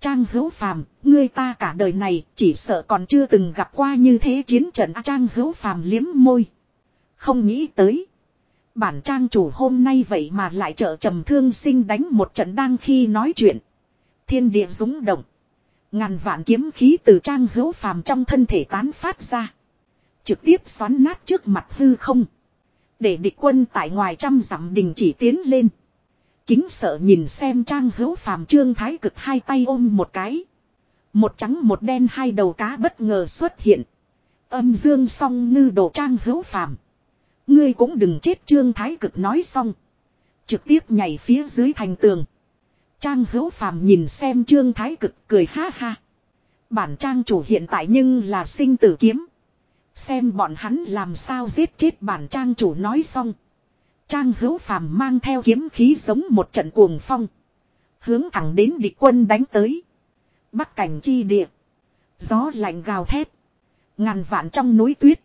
Trang hữu phàm, ngươi ta cả đời này chỉ sợ còn chưa từng gặp qua như thế chiến trận Trang hữu phàm liếm môi. Không nghĩ tới. Bản trang chủ hôm nay vậy mà lại trợ trầm thương sinh đánh một trận đang khi nói chuyện. Thiên địa rúng động. Ngàn vạn kiếm khí từ trang hữu phàm trong thân thể tán phát ra. Trực tiếp xoắn nát trước mặt hư không. Để địch quân tại ngoài trăm dặm đình chỉ tiến lên. Kính sợ nhìn xem trang hữu phàm trương thái cực hai tay ôm một cái. Một trắng một đen hai đầu cá bất ngờ xuất hiện. Âm dương song ngư đồ trang hữu phàm. Ngươi cũng đừng chết, trương thái cực nói xong. Trực tiếp nhảy phía dưới thành tường. Trang hữu phàm nhìn xem trương thái cực cười ha ha. Bản trang chủ hiện tại nhưng là sinh tử kiếm. Xem bọn hắn làm sao giết chết bản trang chủ nói xong. Trang hữu phàm mang theo kiếm khí giống một trận cuồng phong. Hướng thẳng đến địch quân đánh tới. Bắc cảnh chi địa. Gió lạnh gào thét. Ngàn vạn trong núi tuyết.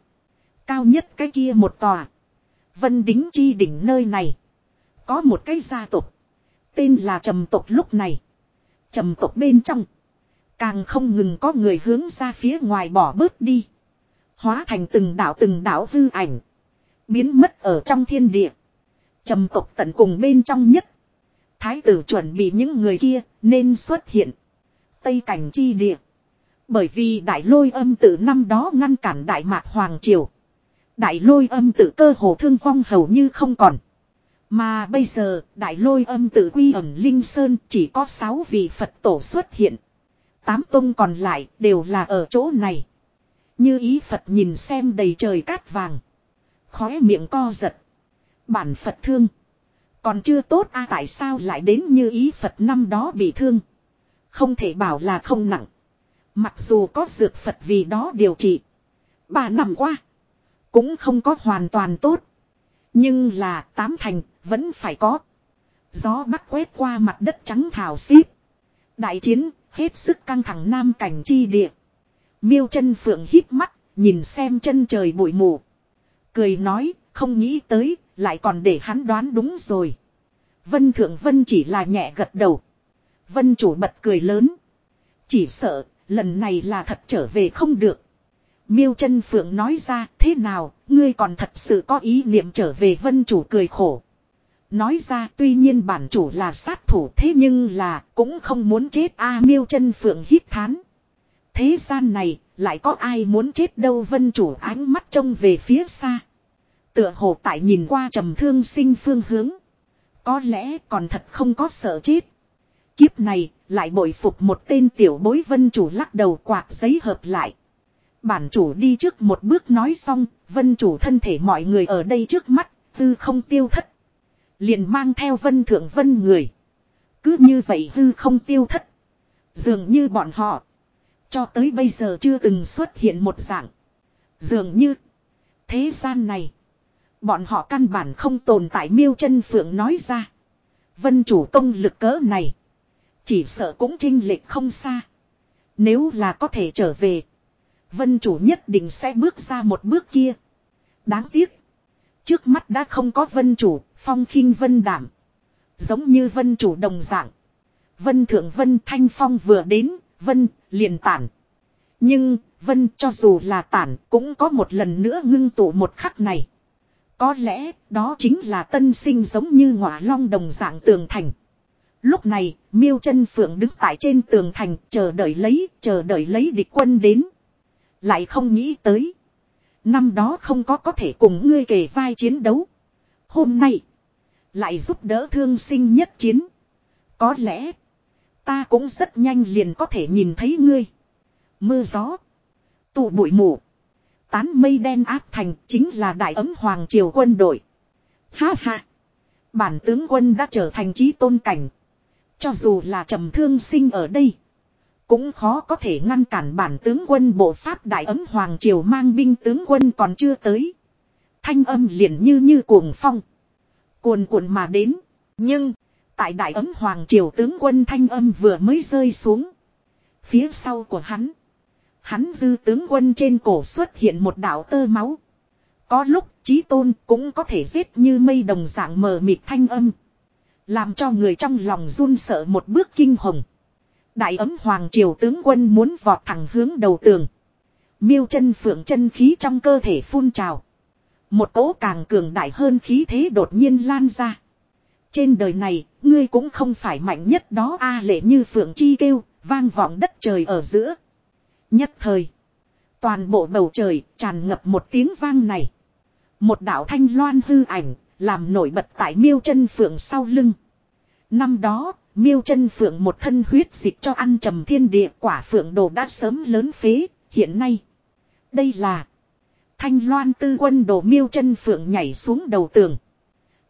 Cao nhất cái kia một tòa. Vân đính chi đỉnh nơi này. Có một cái gia tộc. Tên là trầm tộc lúc này. Trầm tộc bên trong. Càng không ngừng có người hướng ra phía ngoài bỏ bớt đi. Hóa thành từng đảo từng đảo hư ảnh. Biến mất ở trong thiên địa. Trầm tộc tận cùng bên trong nhất. Thái tử chuẩn bị những người kia nên xuất hiện. Tây cảnh chi địa. Bởi vì đại lôi âm tự năm đó ngăn cản đại mạc hoàng triều. Đại lôi âm tự cơ hồ thương vong hầu như không còn. Mà bây giờ, đại lôi âm tự quy ẩn Linh Sơn chỉ có 6 vị Phật tổ xuất hiện. Tám tông còn lại đều là ở chỗ này. Như ý Phật nhìn xem đầy trời cát vàng. Khóe miệng co giật. Bản Phật thương. Còn chưa tốt a tại sao lại đến như ý Phật năm đó bị thương. Không thể bảo là không nặng. Mặc dù có dược Phật vì đó điều trị. bà nằm qua. Cũng không có hoàn toàn tốt. Nhưng là tám thành vẫn phải có. Gió bắc quét qua mặt đất trắng thảo xíp. Đại chiến hết sức căng thẳng nam cảnh chi địa. Miêu chân phượng hít mắt, nhìn xem chân trời bụi mù. Cười nói, không nghĩ tới, lại còn để hắn đoán đúng rồi. Vân thượng vân chỉ là nhẹ gật đầu. Vân chủ bật cười lớn. Chỉ sợ, lần này là thật trở về không được. Miêu chân phượng nói ra, thế nào, ngươi còn thật sự có ý niệm trở về vân chủ cười khổ. Nói ra, tuy nhiên bản chủ là sát thủ, thế nhưng là cũng không muốn chết a miêu chân phượng hít thán. Thế gian này, lại có ai muốn chết đâu vân chủ ánh mắt trông về phía xa. Tựa hồ tại nhìn qua trầm thương sinh phương hướng. Có lẽ còn thật không có sợ chết. Kiếp này, lại bội phục một tên tiểu bối vân chủ lắc đầu quạt giấy hợp lại. Bản chủ đi trước một bước nói xong, vân chủ thân thể mọi người ở đây trước mắt, tư không tiêu thất. Liền mang theo vân thượng vân người. Cứ như vậy hư không tiêu thất. Dường như bọn họ. Cho tới bây giờ chưa từng xuất hiện một dạng. Dường như. Thế gian này. Bọn họ căn bản không tồn tại miêu chân phượng nói ra. Vân chủ công lực cỡ này. Chỉ sợ cũng trinh lệch không xa. Nếu là có thể trở về. Vân chủ nhất định sẽ bước ra một bước kia. Đáng tiếc. Trước mắt đã không có vân chủ, phong khinh vân đảm. Giống như vân chủ đồng dạng. Vân thượng vân thanh phong vừa đến, vân liền tản. Nhưng, vân cho dù là tản cũng có một lần nữa ngưng tụ một khắc này. Có lẽ đó chính là tân sinh giống như ngọa long đồng dạng tường thành. Lúc này, miêu chân phượng đứng tại trên tường thành chờ đợi lấy, chờ đợi lấy địch quân đến. Lại không nghĩ tới. Năm đó không có có thể cùng ngươi kề vai chiến đấu. Hôm nay, lại giúp đỡ thương sinh nhất chiến. Có lẽ, ta cũng rất nhanh liền có thể nhìn thấy ngươi. Mưa gió, tụ bụi mù, tán mây đen áp thành chính là đại ấm hoàng triều quân đội. Ha ha, bản tướng quân đã trở thành trí tôn cảnh. Cho dù là trầm thương sinh ở đây. Cũng khó có thể ngăn cản bản tướng quân bộ pháp đại ấm Hoàng Triều mang binh tướng quân còn chưa tới. Thanh âm liền như như cuồng phong. Cuồn cuộn mà đến. Nhưng, tại đại ấm Hoàng Triều tướng quân thanh âm vừa mới rơi xuống. Phía sau của hắn. Hắn dư tướng quân trên cổ xuất hiện một đạo tơ máu. Có lúc trí tôn cũng có thể giết như mây đồng dạng mờ mịt thanh âm. Làm cho người trong lòng run sợ một bước kinh hồng. Đại ấm hoàng triều tướng quân muốn vọt thẳng hướng đầu tường. Miêu chân phượng chân khí trong cơ thể phun trào. Một cỗ càng cường đại hơn khí thế đột nhiên lan ra. Trên đời này, ngươi cũng không phải mạnh nhất đó a lệ như phượng chi kêu, vang vọng đất trời ở giữa. Nhất thời, toàn bộ bầu trời tràn ngập một tiếng vang này. Một đạo thanh loan hư ảnh, làm nổi bật tại miêu chân phượng sau lưng. Năm đó, Miêu chân phượng một thân huyết dịch cho ăn trầm thiên địa quả phượng đồ đã sớm lớn phế, hiện nay. Đây là thanh loan tư quân đồ miêu chân phượng nhảy xuống đầu tường.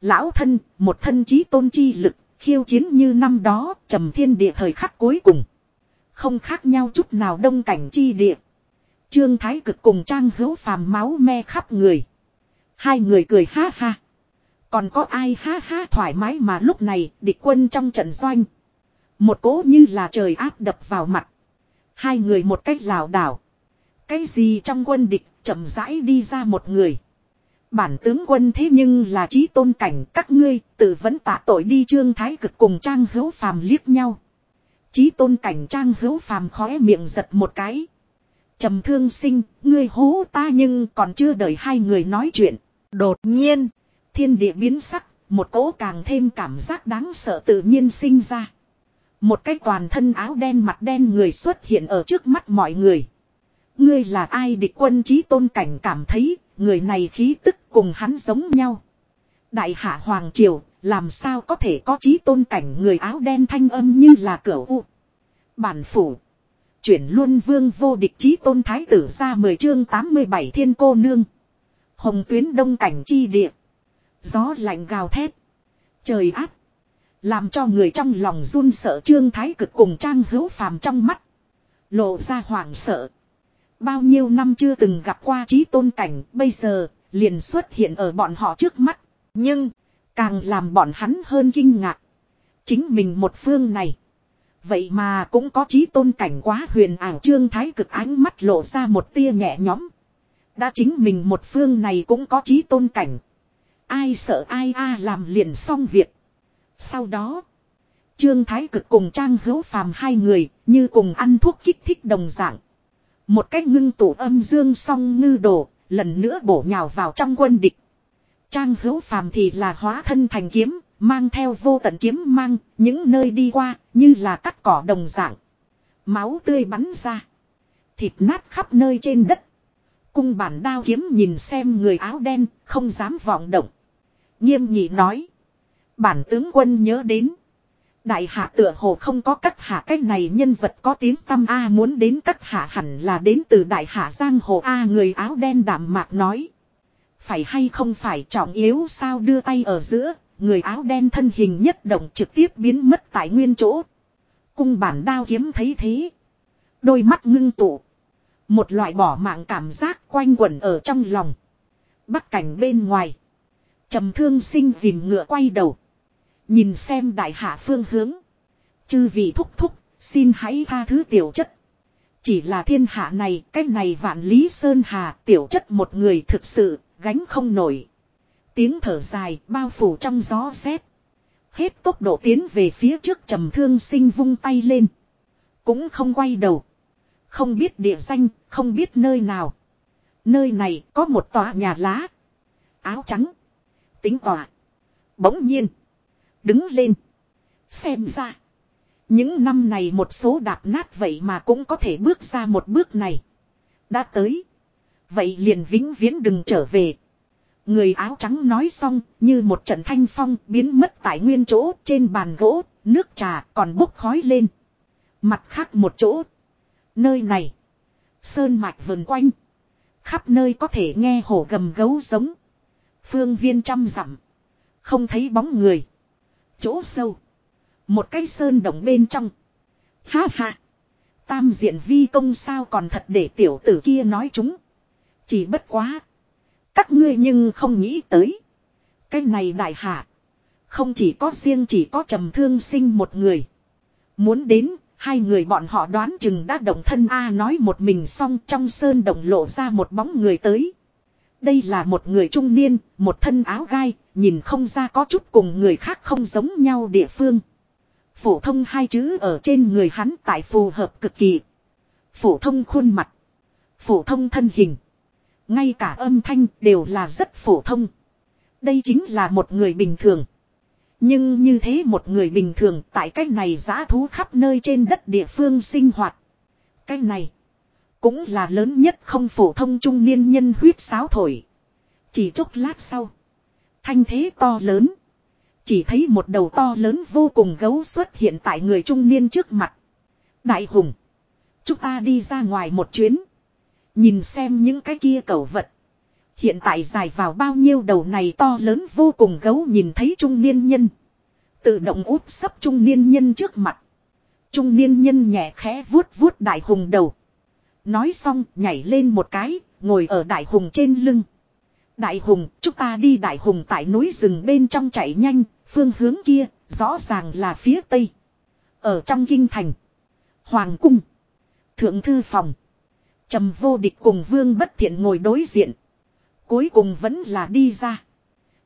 Lão thân, một thân chí tôn chi lực, khiêu chiến như năm đó, trầm thiên địa thời khắc cuối cùng. Không khác nhau chút nào đông cảnh chi địa. Trương Thái cực cùng trang hữu phàm máu me khắp người. Hai người cười ha ha. Còn có ai ha ha thoải mái mà lúc này địch quân trong trận doanh. Một cố như là trời áp đập vào mặt. Hai người một cách lảo đảo. Cái gì trong quân địch chậm rãi đi ra một người. Bản tướng quân thế nhưng là trí tôn cảnh các ngươi tự vẫn tạ tội đi trương thái cực cùng trang hữu phàm liếc nhau. Trí tôn cảnh trang hữu phàm khóe miệng giật một cái. trầm thương sinh, ngươi hố ta nhưng còn chưa đợi hai người nói chuyện. Đột nhiên. Thiên địa biến sắc, một cỗ càng thêm cảm giác đáng sợ tự nhiên sinh ra. Một cái toàn thân áo đen mặt đen người xuất hiện ở trước mắt mọi người. Ngươi là ai địch quân trí tôn cảnh cảm thấy, người này khí tức cùng hắn giống nhau. Đại hạ Hoàng Triều, làm sao có thể có trí tôn cảnh người áo đen thanh âm như là cửa u. Bản phủ. Chuyển luân vương vô địch trí tôn thái tử ra 10 chương 87 thiên cô nương. Hồng tuyến đông cảnh chi địa. Gió lạnh gào thét. Trời áp. Làm cho người trong lòng run sợ trương thái cực cùng trang hữu phàm trong mắt. Lộ ra hoảng sợ. Bao nhiêu năm chưa từng gặp qua trí tôn cảnh, bây giờ, liền xuất hiện ở bọn họ trước mắt. Nhưng, càng làm bọn hắn hơn kinh ngạc. Chính mình một phương này. Vậy mà cũng có trí tôn cảnh quá huyền ảo trương thái cực ánh mắt lộ ra một tia nhẹ nhõm. Đã chính mình một phương này cũng có trí tôn cảnh. Ai sợ ai a làm liền xong việc. Sau đó. Trương Thái Cực cùng Trang Hữu Phàm hai người như cùng ăn thuốc kích thích đồng dạng. Một cách ngưng tụ âm dương song ngư đổ, lần nữa bổ nhào vào trong quân địch. Trang Hữu Phàm thì là hóa thân thành kiếm, mang theo vô tận kiếm mang, những nơi đi qua, như là cắt cỏ đồng dạng. Máu tươi bắn ra. Thịt nát khắp nơi trên đất. Cung bản đao kiếm nhìn xem người áo đen, không dám vọng động. Nghiêm nhị nói. Bản tướng quân nhớ đến. Đại hạ tựa hồ không có các hạ cái này nhân vật có tiếng tâm A muốn đến các hạ hẳn là đến từ đại hạ giang hồ A người áo đen đảm mạc nói. Phải hay không phải trọng yếu sao đưa tay ở giữa, người áo đen thân hình nhất động trực tiếp biến mất tại nguyên chỗ. Cung bản đao kiếm thấy thế. Đôi mắt ngưng tụ. Một loại bỏ mạng cảm giác quanh quẩn ở trong lòng. Bắc cảnh bên ngoài trầm thương sinh dìm ngựa quay đầu. Nhìn xem đại hạ phương hướng. Chư vị thúc thúc, xin hãy tha thứ tiểu chất. Chỉ là thiên hạ này, cái này vạn lý sơn hà, tiểu chất một người thực sự, gánh không nổi. Tiếng thở dài, bao phủ trong gió rét. Hết tốc độ tiến về phía trước trầm thương sinh vung tay lên. Cũng không quay đầu. Không biết địa danh, không biết nơi nào. Nơi này có một tòa nhà lá. Áo trắng. Tính tòa. Bỗng nhiên. Đứng lên. Xem ra. Những năm này một số đạp nát vậy mà cũng có thể bước ra một bước này. Đã tới. Vậy liền vĩnh viễn đừng trở về. Người áo trắng nói xong như một trận thanh phong biến mất tại nguyên chỗ trên bàn gỗ, nước trà còn bốc khói lên. Mặt khác một chỗ. Nơi này. Sơn mạch vần quanh. Khắp nơi có thể nghe hổ gầm gấu giống. Phương viên trăm dặm. Không thấy bóng người. Chỗ sâu. Một cái sơn động bên trong. Ha ha. Tam diện vi công sao còn thật để tiểu tử kia nói chúng. Chỉ bất quá. Các ngươi nhưng không nghĩ tới. Cái này đại hạ. Không chỉ có riêng chỉ có trầm thương sinh một người. Muốn đến, hai người bọn họ đoán chừng đã động thân A nói một mình xong trong sơn động lộ ra một bóng người tới. Đây là một người trung niên, một thân áo gai, nhìn không ra có chút cùng người khác không giống nhau địa phương. Phổ thông hai chữ ở trên người hắn tại phù hợp cực kỳ. Phổ thông khuôn mặt. Phổ thông thân hình. Ngay cả âm thanh đều là rất phổ thông. Đây chính là một người bình thường. Nhưng như thế một người bình thường tại cách này giã thú khắp nơi trên đất địa phương sinh hoạt. cách này cũng là lớn nhất không phổ thông trung niên nhân huyết sáo thổi. Chỉ chút lát sau. Thanh thế to lớn. Chỉ thấy một đầu to lớn vô cùng gấu xuất hiện tại người trung niên trước mặt. Đại hùng. Chúng ta đi ra ngoài một chuyến. Nhìn xem những cái kia cẩu vật. Hiện tại dài vào bao nhiêu đầu này to lớn vô cùng gấu nhìn thấy trung niên nhân. Tự động úp sấp trung niên nhân trước mặt. Trung niên nhân nhẹ khẽ vuốt vuốt đại hùng đầu. Nói xong nhảy lên một cái, ngồi ở đại hùng trên lưng. Đại hùng, chúng ta đi đại hùng tại núi rừng bên trong chạy nhanh, phương hướng kia, rõ ràng là phía tây. Ở trong kinh thành. Hoàng cung. Thượng thư phòng. trầm vô địch cùng vương bất thiện ngồi đối diện. Cuối cùng vẫn là đi ra.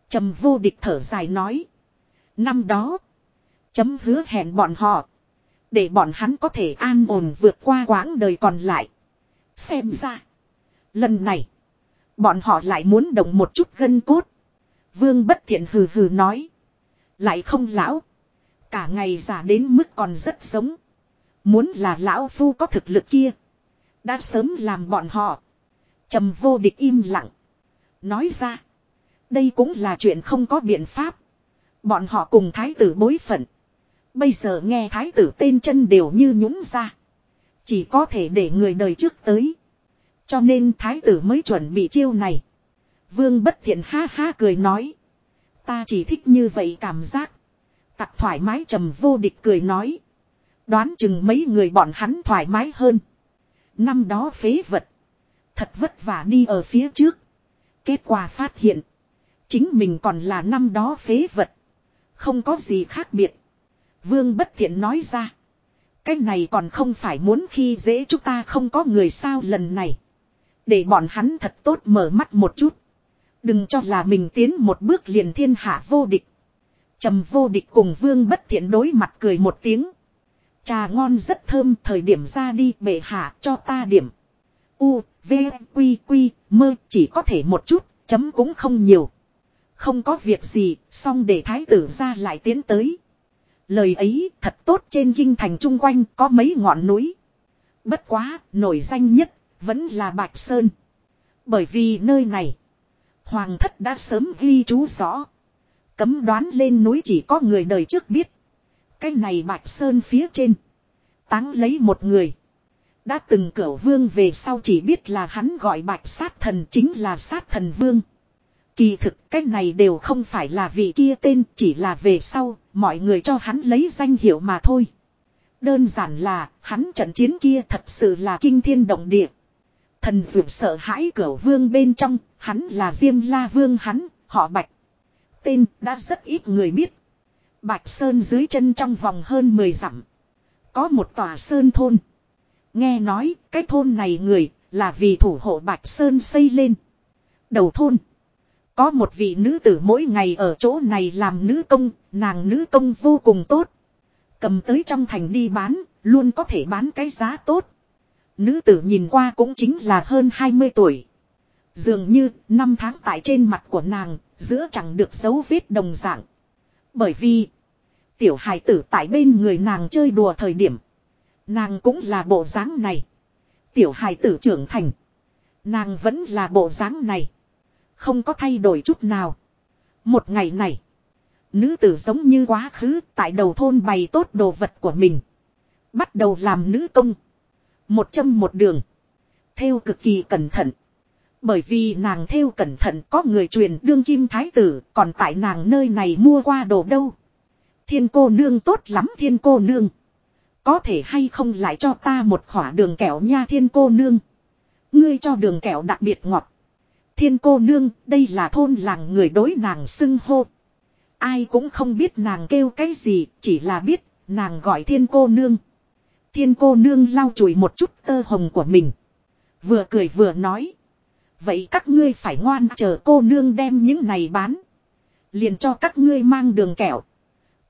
trầm vô địch thở dài nói. Năm đó. Chấm hứa hẹn bọn họ. Để bọn hắn có thể an ổn vượt qua quãng đời còn lại. Xem ra. Lần này. Bọn họ lại muốn động một chút gân cốt. Vương bất thiện hừ hừ nói. Lại không lão. Cả ngày già đến mức còn rất sống Muốn là lão phu có thực lực kia. Đã sớm làm bọn họ. trầm vô địch im lặng. Nói ra. Đây cũng là chuyện không có biện pháp. Bọn họ cùng thái tử bối phận. Bây giờ nghe thái tử tên chân đều như nhũng ra. Chỉ có thể để người đời trước tới. Cho nên thái tử mới chuẩn bị chiêu này. Vương bất thiện ha ha cười nói. Ta chỉ thích như vậy cảm giác. Tặc thoải mái trầm vô địch cười nói. Đoán chừng mấy người bọn hắn thoải mái hơn. Năm đó phế vật. Thật vất vả đi ở phía trước. Kết quả phát hiện. Chính mình còn là năm đó phế vật. Không có gì khác biệt. Vương bất thiện nói ra. Cái này còn không phải muốn khi dễ chúng ta không có người sao lần này. Để bọn hắn thật tốt mở mắt một chút. Đừng cho là mình tiến một bước liền thiên hạ vô địch. Trầm vô địch cùng vương bất thiện đối mặt cười một tiếng. Trà ngon rất thơm thời điểm ra đi bệ hạ cho ta điểm. U, V, Quy, Quy, mơ chỉ có thể một chút, chấm cũng không nhiều. Không có việc gì, xong để thái tử ra lại tiến tới. Lời ấy thật tốt trên kinh thành chung quanh có mấy ngọn núi. Bất quá, nổi danh nhất, vẫn là Bạch Sơn. Bởi vì nơi này, Hoàng thất đã sớm ghi chú rõ. Cấm đoán lên núi chỉ có người đời trước biết. Cái này Bạch Sơn phía trên. Táng lấy một người. Đã từng cửu vương về sau chỉ biết là hắn gọi bạch sát thần chính là sát thần vương. Kỳ thực cái này đều không phải là vị kia tên chỉ là về sau mọi người cho hắn lấy danh hiệu mà thôi. Đơn giản là, hắn trận chiến kia thật sự là kinh thiên động địa. Thần vượt sợ hãi cửa vương bên trong, hắn là Diêm La Vương hắn, họ bạch. Tên đã rất ít người biết. Bạch Sơn dưới chân trong vòng hơn 10 dặm. Có một tòa sơn thôn. Nghe nói, cái thôn này người là vì thủ hộ Bạch Sơn xây lên. Đầu thôn. Có một vị nữ tử mỗi ngày ở chỗ này làm nữ công, nàng nữ công vô cùng tốt. Cầm tới trong thành đi bán, luôn có thể bán cái giá tốt. Nữ tử nhìn qua cũng chính là hơn 20 tuổi. Dường như năm tháng tại trên mặt của nàng, giữa chẳng được dấu vết đồng dạng. Bởi vì, tiểu hài tử tại bên người nàng chơi đùa thời điểm. Nàng cũng là bộ dáng này. Tiểu hài tử trưởng thành. Nàng vẫn là bộ dáng này. Không có thay đổi chút nào. Một ngày này. Nữ tử giống như quá khứ tại đầu thôn bày tốt đồ vật của mình. Bắt đầu làm nữ công. Một châm một đường. Theo cực kỳ cẩn thận. Bởi vì nàng theo cẩn thận có người truyền đương kim thái tử, còn tại nàng nơi này mua qua đồ đâu. Thiên cô nương tốt lắm thiên cô nương. Có thể hay không lại cho ta một khỏa đường kẹo nha thiên cô nương. Ngươi cho đường kẹo đặc biệt ngọt. Thiên cô nương, đây là thôn làng người đối nàng xưng hô. Ai cũng không biết nàng kêu cái gì, chỉ là biết, nàng gọi thiên cô nương. Thiên cô nương lau chùi một chút tơ hồng của mình. Vừa cười vừa nói. Vậy các ngươi phải ngoan chờ cô nương đem những này bán. Liền cho các ngươi mang đường kẹo.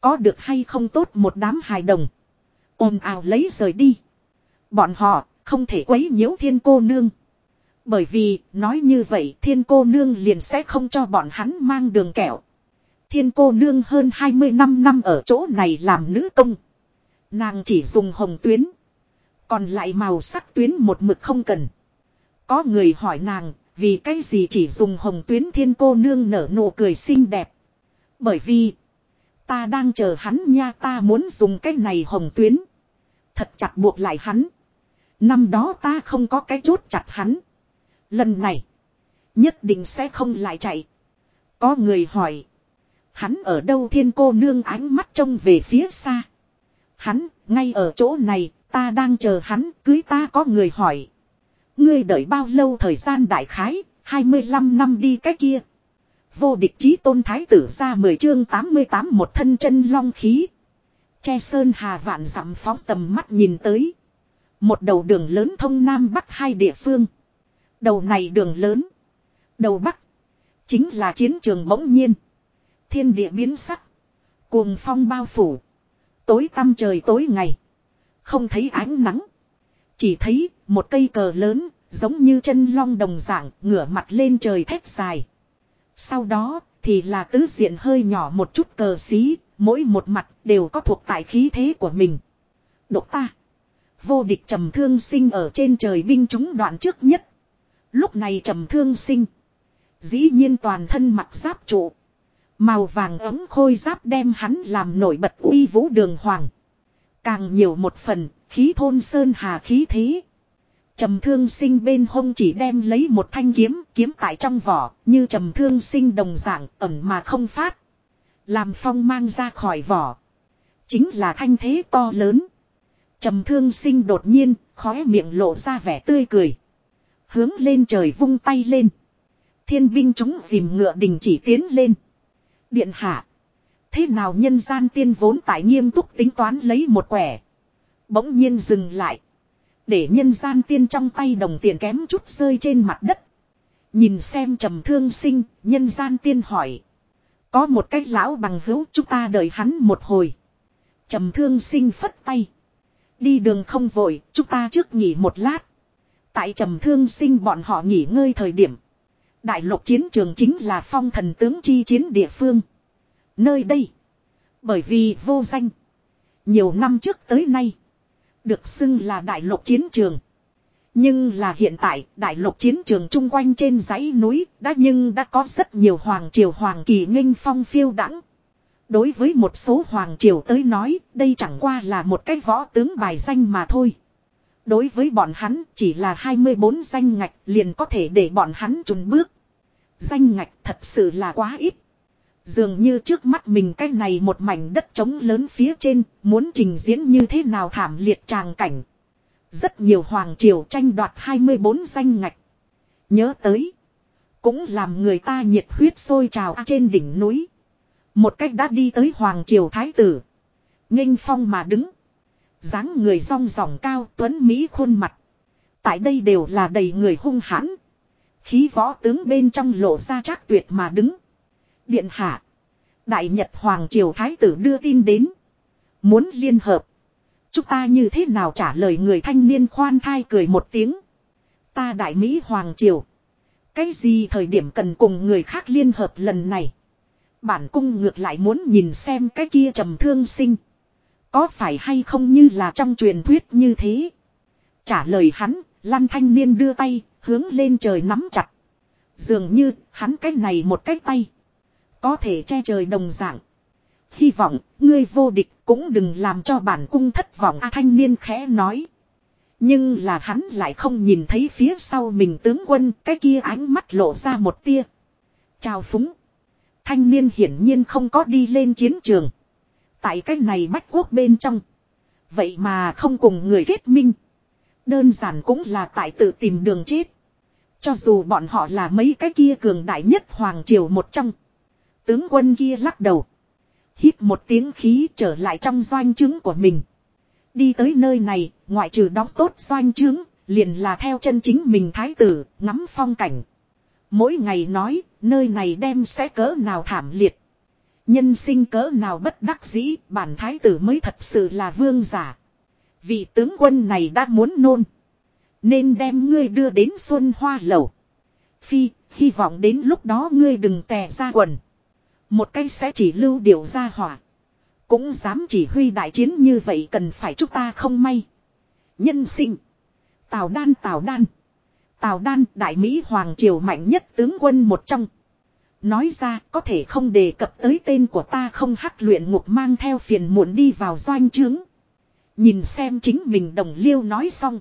Có được hay không tốt một đám hài đồng. ồn ào lấy rời đi. Bọn họ không thể quấy nhiễu thiên cô nương. Bởi vì nói như vậy thiên cô nương liền sẽ không cho bọn hắn mang đường kẹo. Thiên cô nương hơn 25 năm ở chỗ này làm nữ công. Nàng chỉ dùng hồng tuyến. Còn lại màu sắc tuyến một mực không cần. Có người hỏi nàng, vì cái gì chỉ dùng hồng tuyến thiên cô nương nở nụ cười xinh đẹp. Bởi vì, ta đang chờ hắn nha ta muốn dùng cái này hồng tuyến. Thật chặt buộc lại hắn. Năm đó ta không có cái chốt chặt hắn. Lần này, nhất định sẽ không lại chạy. Có người hỏi, hắn ở đâu thiên cô nương ánh mắt trông về phía xa. Hắn, ngay ở chỗ này, ta đang chờ hắn, cưới ta có người hỏi. Ngươi đợi bao lâu thời gian đại khái, 25 năm đi cái kia. Vô địch chí tôn thái tử ra 10 chương 88 một thân chân long khí. Che sơn hà vạn dặm phóng tầm mắt nhìn tới. Một đầu đường lớn thông nam bắc hai địa phương. Đầu này đường lớn. Đầu bắc. Chính là chiến trường bỗng nhiên. Thiên địa biến sắc. Cuồng phong bao phủ. Tối tăm trời tối ngày. Không thấy ánh nắng. Chỉ thấy một cây cờ lớn, giống như chân long đồng dạng, ngửa mặt lên trời thét dài. Sau đó, thì là tứ diện hơi nhỏ một chút cờ xí, mỗi một mặt đều có thuộc tại khí thế của mình. Độc ta. Vô địch trầm thương sinh ở trên trời binh chúng đoạn trước nhất. Lúc này trầm thương sinh. Dĩ nhiên toàn thân mặc giáp trụ. Màu vàng ấm khôi giáp đem hắn làm nổi bật uy vũ đường hoàng. Càng nhiều một phần, khí thôn sơn hà khí thế. Trầm thương sinh bên hông chỉ đem lấy một thanh kiếm, kiếm tại trong vỏ, như trầm thương sinh đồng dạng, ẩn mà không phát. Làm phong mang ra khỏi vỏ. Chính là thanh thế to lớn. trầm thương sinh đột nhiên, khóe miệng lộ ra vẻ tươi cười. Hướng lên trời vung tay lên. Thiên binh chúng dìm ngựa đình chỉ tiến lên. Điện hạ. Thế nào nhân gian tiên vốn tại nghiêm túc tính toán lấy một quẻ. Bỗng nhiên dừng lại. Để nhân gian tiên trong tay đồng tiền kém chút rơi trên mặt đất. Nhìn xem trầm thương sinh, nhân gian tiên hỏi. Có một cách lão bằng hữu chúng ta đợi hắn một hồi. Trầm thương sinh phất tay. Đi đường không vội, chúng ta trước nghỉ một lát. Tại trầm thương sinh bọn họ nghỉ ngơi thời điểm. Đại lục chiến trường chính là phong thần tướng chi chiến địa phương. Nơi đây. Bởi vì vô danh. Nhiều năm trước tới nay. Được xưng là đại lục chiến trường. Nhưng là hiện tại, đại lục chiến trường chung quanh trên dãy núi, đã nhưng đã có rất nhiều hoàng triều hoàng kỳ nghênh phong phiêu đẳng. Đối với một số hoàng triều tới nói, đây chẳng qua là một cái võ tướng bài danh mà thôi. Đối với bọn hắn, chỉ là 24 danh ngạch liền có thể để bọn hắn trùn bước. Danh ngạch thật sự là quá ít. Dường như trước mắt mình cái này một mảnh đất trống lớn phía trên, muốn trình diễn như thế nào thảm liệt tràng cảnh. Rất nhiều hoàng triều tranh đoạt 24 danh ngạch. Nhớ tới. Cũng làm người ta nhiệt huyết sôi trào trên đỉnh núi. Một cách đã đi tới hoàng triều thái tử. nghênh phong mà đứng dáng người rong ròng cao tuấn Mỹ khuôn mặt. Tại đây đều là đầy người hung hãn. Khí võ tướng bên trong lộ ra chắc tuyệt mà đứng. Điện hạ. Đại Nhật Hoàng Triều Thái tử đưa tin đến. Muốn liên hợp. Chúng ta như thế nào trả lời người thanh niên khoan thai cười một tiếng. Ta Đại Mỹ Hoàng Triều. Cái gì thời điểm cần cùng người khác liên hợp lần này. Bản cung ngược lại muốn nhìn xem cái kia trầm thương sinh. Có phải hay không như là trong truyền thuyết như thế. Trả lời hắn, lăn thanh niên đưa tay, hướng lên trời nắm chặt. Dường như, hắn cái này một cái tay. Có thể che trời đồng dạng. Hy vọng, ngươi vô địch cũng đừng làm cho bản cung thất vọng a thanh niên khẽ nói. Nhưng là hắn lại không nhìn thấy phía sau mình tướng quân cái kia ánh mắt lộ ra một tia. Chào phúng. Thanh niên hiển nhiên không có đi lên chiến trường. Tại cái này bách quốc bên trong. Vậy mà không cùng người kết minh. Đơn giản cũng là tại tự tìm đường chết. Cho dù bọn họ là mấy cái kia cường đại nhất hoàng triều một trong. Tướng quân kia lắc đầu. Hít một tiếng khí trở lại trong doanh trướng của mình. Đi tới nơi này, ngoại trừ đóng tốt doanh trướng, liền là theo chân chính mình thái tử, ngắm phong cảnh. Mỗi ngày nói, nơi này đem sẽ cỡ nào thảm liệt. Nhân sinh cỡ nào bất đắc dĩ, bản thái tử mới thật sự là vương giả. Vị tướng quân này đã muốn nôn. Nên đem ngươi đưa đến xuân hoa lầu. Phi, hy vọng đến lúc đó ngươi đừng tè ra quần. Một cái sẽ chỉ lưu điều ra hỏa. Cũng dám chỉ huy đại chiến như vậy cần phải chúng ta không may. Nhân sinh. Tào đan tào đan. Tào đan đại Mỹ Hoàng Triều mạnh nhất tướng quân một trong. Nói ra, có thể không đề cập tới tên của ta không hắc luyện ngục mang theo phiền muộn đi vào doanh trướng. Nhìn xem chính mình đồng liêu nói xong.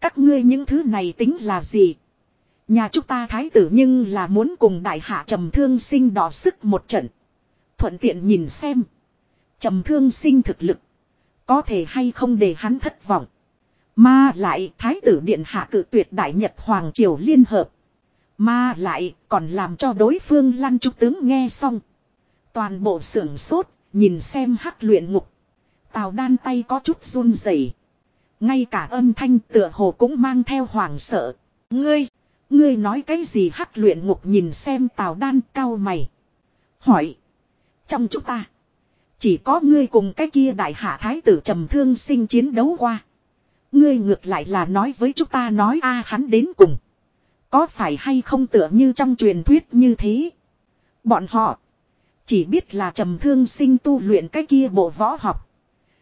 Các ngươi những thứ này tính là gì? Nhà chúng ta thái tử nhưng là muốn cùng đại hạ trầm thương sinh đỏ sức một trận. Thuận tiện nhìn xem. Trầm thương sinh thực lực. Có thể hay không để hắn thất vọng. Mà lại, thái tử điện hạ cử tuyệt đại nhật hoàng triều liên hợp. Mà lại còn làm cho đối phương lăn trúc tướng nghe xong. Toàn bộ sưởng sốt, nhìn xem hắc luyện ngục. Tào đan tay có chút run rẩy. Ngay cả âm thanh tựa hồ cũng mang theo hoàng sợ. Ngươi! Ngươi nói cái gì hắc luyện ngục nhìn xem tào đan cao mày. Hỏi. Trong chúng ta. Chỉ có ngươi cùng cái kia đại hạ thái tử trầm thương sinh chiến đấu qua. Ngươi ngược lại là nói với chúng ta nói a hắn đến cùng. Có phải hay không tựa như trong truyền thuyết như thế. Bọn họ. Chỉ biết là trầm thương sinh tu luyện cái kia bộ võ học.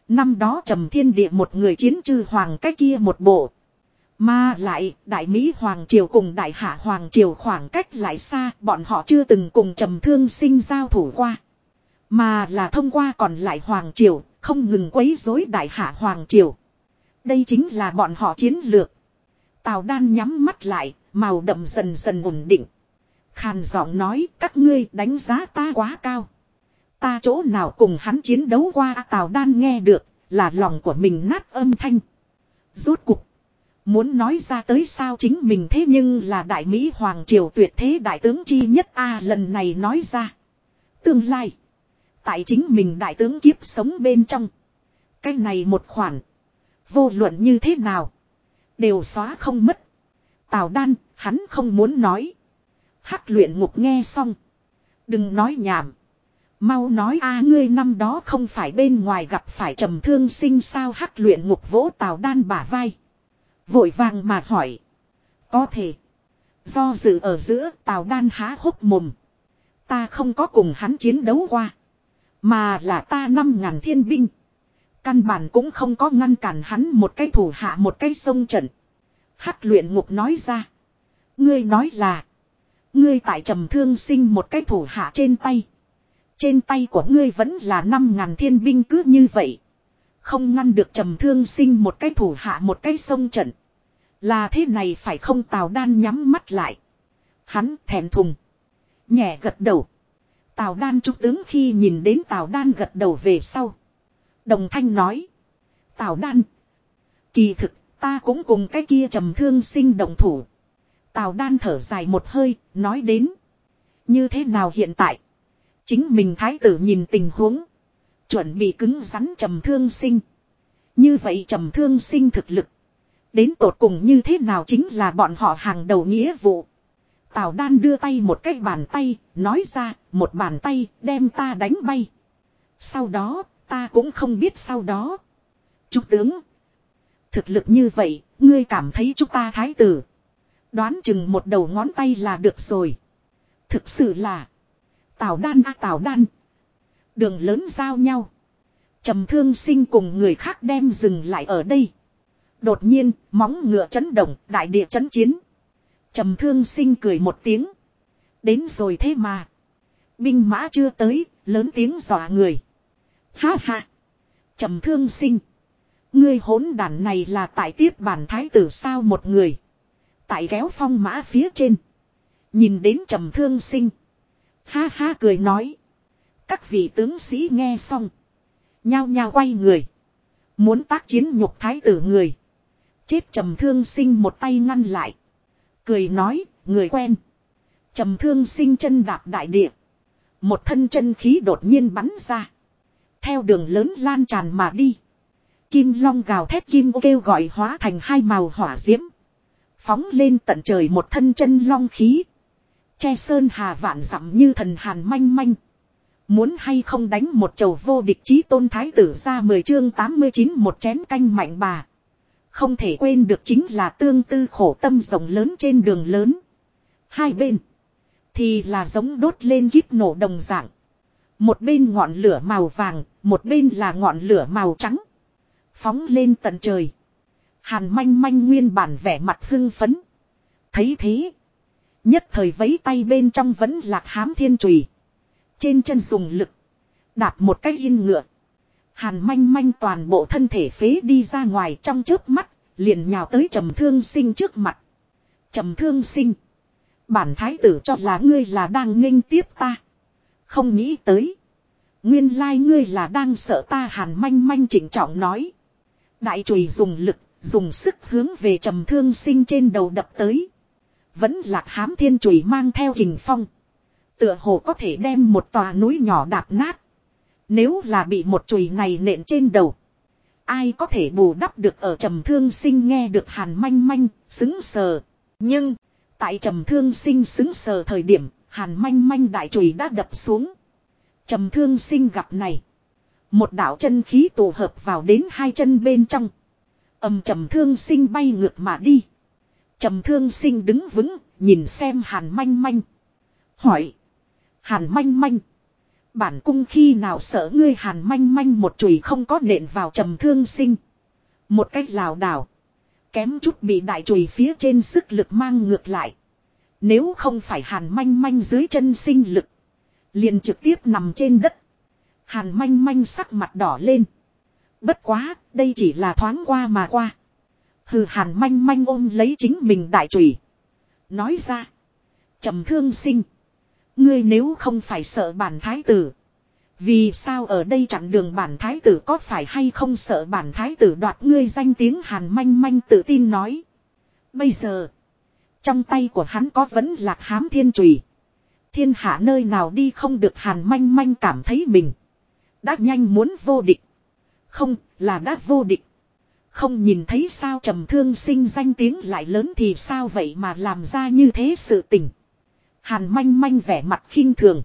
Năm đó trầm thiên địa một người chiến trừ hoàng cái kia một bộ. Mà lại, Đại Mỹ Hoàng Triều cùng Đại Hạ Hoàng Triều khoảng cách lại xa, bọn họ chưa từng cùng trầm thương sinh giao thủ qua. Mà là thông qua còn lại Hoàng Triều, không ngừng quấy rối Đại Hạ Hoàng Triều. Đây chính là bọn họ chiến lược. Tào đan nhắm mắt lại, màu đậm dần dần ổn định. Khàn giọng nói, các ngươi đánh giá ta quá cao. Ta chỗ nào cùng hắn chiến đấu qua Tào Đan nghe được, là lòng của mình nát âm thanh. Rốt cục. Muốn nói ra tới sao chính mình thế nhưng là đại Mỹ Hoàng Triều tuyệt thế đại tướng chi nhất a lần này nói ra. Tương lai. Tại chính mình đại tướng kiếp sống bên trong. Cái này một khoản. Vô luận như thế nào. Đều xóa không mất. Tào đan, hắn không muốn nói. Hắc luyện ngục nghe xong. Đừng nói nhảm. Mau nói a ngươi năm đó không phải bên ngoài gặp phải trầm thương sinh sao hắc luyện ngục vỗ tào đan bả vai. Vội vàng mà hỏi. Có thể. Do dự ở giữa tào đan há hốc mồm. Ta không có cùng hắn chiến đấu qua. Mà là ta năm ngàn thiên binh. Căn bản cũng không có ngăn cản hắn một cái thủ hạ một cái sông trận. Hắc luyện ngục nói ra. Ngươi nói là. Ngươi tại trầm thương sinh một cái thủ hạ trên tay. Trên tay của ngươi vẫn là năm ngàn thiên binh cứ như vậy. Không ngăn được trầm thương sinh một cái thủ hạ một cái sông trận. Là thế này phải không tào đan nhắm mắt lại. Hắn thèm thùng. Nhẹ gật đầu. Tào đan trúc tướng khi nhìn đến tào đan gật đầu về sau. Đồng thanh nói. Tào đan. Kỳ thực ta cũng cùng cái kia trầm thương sinh động thủ. Tào đan thở dài một hơi, nói đến. Như thế nào hiện tại? Chính mình thái tử nhìn tình huống. Chuẩn bị cứng rắn trầm thương sinh. Như vậy trầm thương sinh thực lực. Đến tột cùng như thế nào chính là bọn họ hàng đầu nghĩa vụ. Tào đan đưa tay một cái bàn tay, nói ra, một bàn tay, đem ta đánh bay. Sau đó, ta cũng không biết sau đó. trung tướng. Thực lực như vậy, ngươi cảm thấy chúng ta thái tử. Đoán chừng một đầu ngón tay là được rồi. Thực sự là. Tào đan a tào đan. Đường lớn giao nhau. trầm thương sinh cùng người khác đem dừng lại ở đây. Đột nhiên, móng ngựa chấn động, đại địa chấn chiến. Trầm thương sinh cười một tiếng. Đến rồi thế mà. Binh mã chưa tới, lớn tiếng dọa người. Ha ha. Trầm thương sinh. Ngươi hỗn đản này là tại tiếp bản thái tử sao một người. Tại kéo phong mã phía trên. Nhìn đến trầm thương sinh. Ha ha cười nói. Các vị tướng sĩ nghe xong. Nhao nhao quay người. Muốn tác chiến nhục thái tử người. Chết trầm thương sinh một tay ngăn lại. Cười nói, người quen. Trầm thương sinh chân đạp đại địa. Một thân chân khí đột nhiên bắn ra. Theo đường lớn lan tràn mà đi. Kim long gào thét kim kêu gọi hóa thành hai màu hỏa diễm. Phóng lên tận trời một thân chân long khí. Che sơn hà vạn dặm như thần hàn manh manh. Muốn hay không đánh một chầu vô địch chí tôn thái tử ra 10 chương 89 một chén canh mạnh bà. Không thể quên được chính là tương tư khổ tâm rộng lớn trên đường lớn. Hai bên. Thì là giống đốt lên kíp nổ đồng dạng. Một bên ngọn lửa màu vàng, một bên là ngọn lửa màu trắng. Phóng lên tận trời. Hàn manh manh nguyên bản vẻ mặt hưng phấn. Thấy thế. Nhất thời vấy tay bên trong vẫn lạc hám thiên trùy. Trên chân dùng lực. Đạp một cái yên ngựa. Hàn manh manh toàn bộ thân thể phế đi ra ngoài trong chớp mắt. Liền nhào tới trầm thương sinh trước mặt. Trầm thương sinh. Bản thái tử cho là ngươi là đang nghênh tiếp ta. Không nghĩ tới. Nguyên lai ngươi là đang sợ ta, hàn manh manh chỉnh trọng nói. Đại chùy dùng lực, dùng sức hướng về trầm thương sinh trên đầu đập tới. Vẫn lạc hám thiên chùy mang theo hình phong. Tựa hồ có thể đem một tòa núi nhỏ đạp nát. Nếu là bị một chùy này nện trên đầu. Ai có thể bù đắp được ở trầm thương sinh nghe được hàn manh manh, xứng sờ. Nhưng, tại trầm thương sinh xứng sờ thời điểm, hàn manh manh đại chùy đã đập xuống. Trầm thương sinh gặp này. Một đạo chân khí tụ hợp vào đến hai chân bên trong. Âm trầm thương sinh bay ngược mà đi. Trầm thương sinh đứng vững, nhìn xem hàn manh manh. Hỏi. Hàn manh manh. Bản cung khi nào sợ ngươi hàn manh manh một chùy không có nện vào trầm thương sinh. Một cách lảo đảo. Kém chút bị đại chùy phía trên sức lực mang ngược lại. Nếu không phải hàn manh manh dưới chân sinh lực. Liền trực tiếp nằm trên đất. Hàn manh manh sắc mặt đỏ lên. Bất quá, đây chỉ là thoáng qua mà qua. Hừ hàn manh manh ôm lấy chính mình đại trùy. Nói ra. trầm thương sinh. Ngươi nếu không phải sợ bản thái tử. Vì sao ở đây chặn đường bản thái tử có phải hay không sợ bản thái tử đoạt ngươi danh tiếng hàn manh manh tự tin nói. Bây giờ. Trong tay của hắn có vẫn lạc hám thiên trùy. Thiên hạ nơi nào đi không được hàn manh manh cảm thấy mình. Đã nhanh muốn vô địch. Không, là đã vô địch. Không nhìn thấy sao trầm thương sinh danh tiếng lại lớn thì sao vậy mà làm ra như thế sự tình. Hàn manh manh vẻ mặt khinh thường.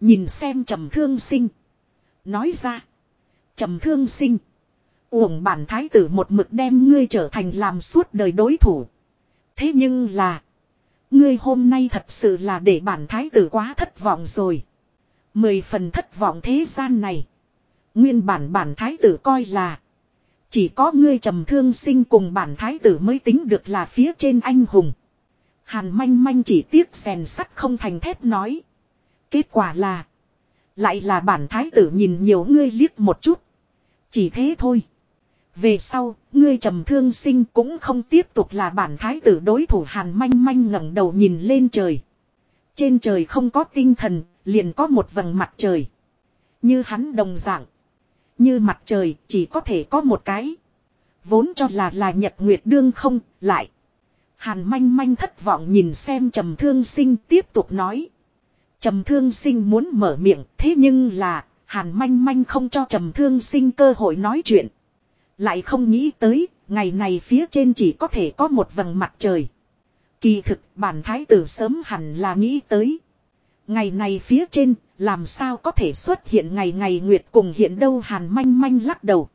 Nhìn xem trầm thương sinh. Nói ra. Trầm thương sinh. Uổng bản thái tử một mực đem ngươi trở thành làm suốt đời đối thủ. Thế nhưng là. Ngươi hôm nay thật sự là để bản thái tử quá thất vọng rồi. Mười phần thất vọng thế gian này. Nguyên bản bản thái tử coi là. Chỉ có ngươi trầm thương sinh cùng bản thái tử mới tính được là phía trên anh hùng. Hàn manh manh chỉ tiếc rèn sắt không thành thép nói. Kết quả là. Lại là bản thái tử nhìn nhiều ngươi liếc một chút. Chỉ thế thôi. Về sau, ngươi trầm thương sinh cũng không tiếp tục là bản thái tử đối thủ hàn manh manh ngẩng đầu nhìn lên trời. Trên trời không có tinh thần, liền có một vầng mặt trời. Như hắn đồng dạng. Như mặt trời chỉ có thể có một cái. Vốn cho là là nhật nguyệt đương không, lại. Hàn manh manh thất vọng nhìn xem trầm thương sinh tiếp tục nói. Trầm thương sinh muốn mở miệng thế nhưng là hàn manh manh không cho trầm thương sinh cơ hội nói chuyện. Lại không nghĩ tới ngày này phía trên chỉ có thể có một vầng mặt trời. Kỳ thực bản thái tử sớm hẳn là nghĩ tới. Ngày này phía trên làm sao có thể xuất hiện ngày ngày nguyệt cùng hiện đâu hàn manh manh lắc đầu.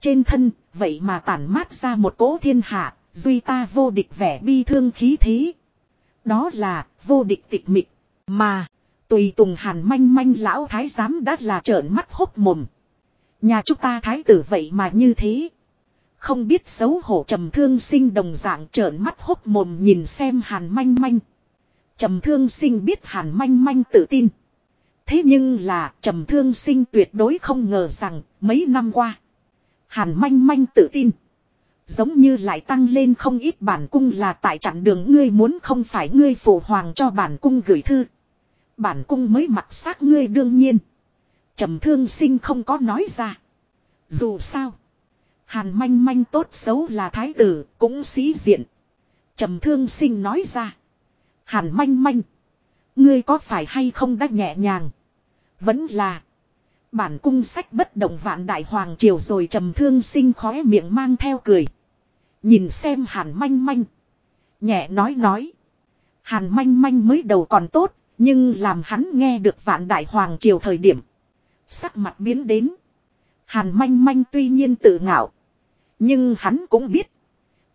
Trên thân vậy mà tản mát ra một cỗ thiên hạ duy ta vô địch vẻ bi thương khí thế. Đó là vô địch tịch mịch. Mà, tùy tùng hàn manh manh lão thái giám đã là trợn mắt hốc mồm. Nhà chúng ta thái tử vậy mà như thế. Không biết xấu hổ trầm thương sinh đồng dạng trợn mắt hốc mồm nhìn xem hàn manh manh. Trầm thương sinh biết hàn manh manh tự tin. Thế nhưng là trầm thương sinh tuyệt đối không ngờ rằng mấy năm qua. Hàn manh manh tự tin. Giống như lại tăng lên không ít bản cung là tại chặn đường ngươi muốn không phải ngươi phụ hoàng cho bản cung gửi thư. Bản cung mới mặc xác ngươi đương nhiên. trầm thương sinh không có nói ra. Dù sao. Hàn manh manh tốt xấu là thái tử cũng sĩ diện. trầm thương sinh nói ra. Hàn manh manh. Ngươi có phải hay không đã nhẹ nhàng. Vẫn là. Bản cung sách bất động vạn đại hoàng triều rồi trầm thương sinh khóe miệng mang theo cười. Nhìn xem hàn manh manh. Nhẹ nói nói. Hàn manh manh mới đầu còn tốt. Nhưng làm hắn nghe được vạn đại hoàng triều thời điểm. Sắc mặt biến đến. Hàn manh manh tuy nhiên tự ngạo. Nhưng hắn cũng biết.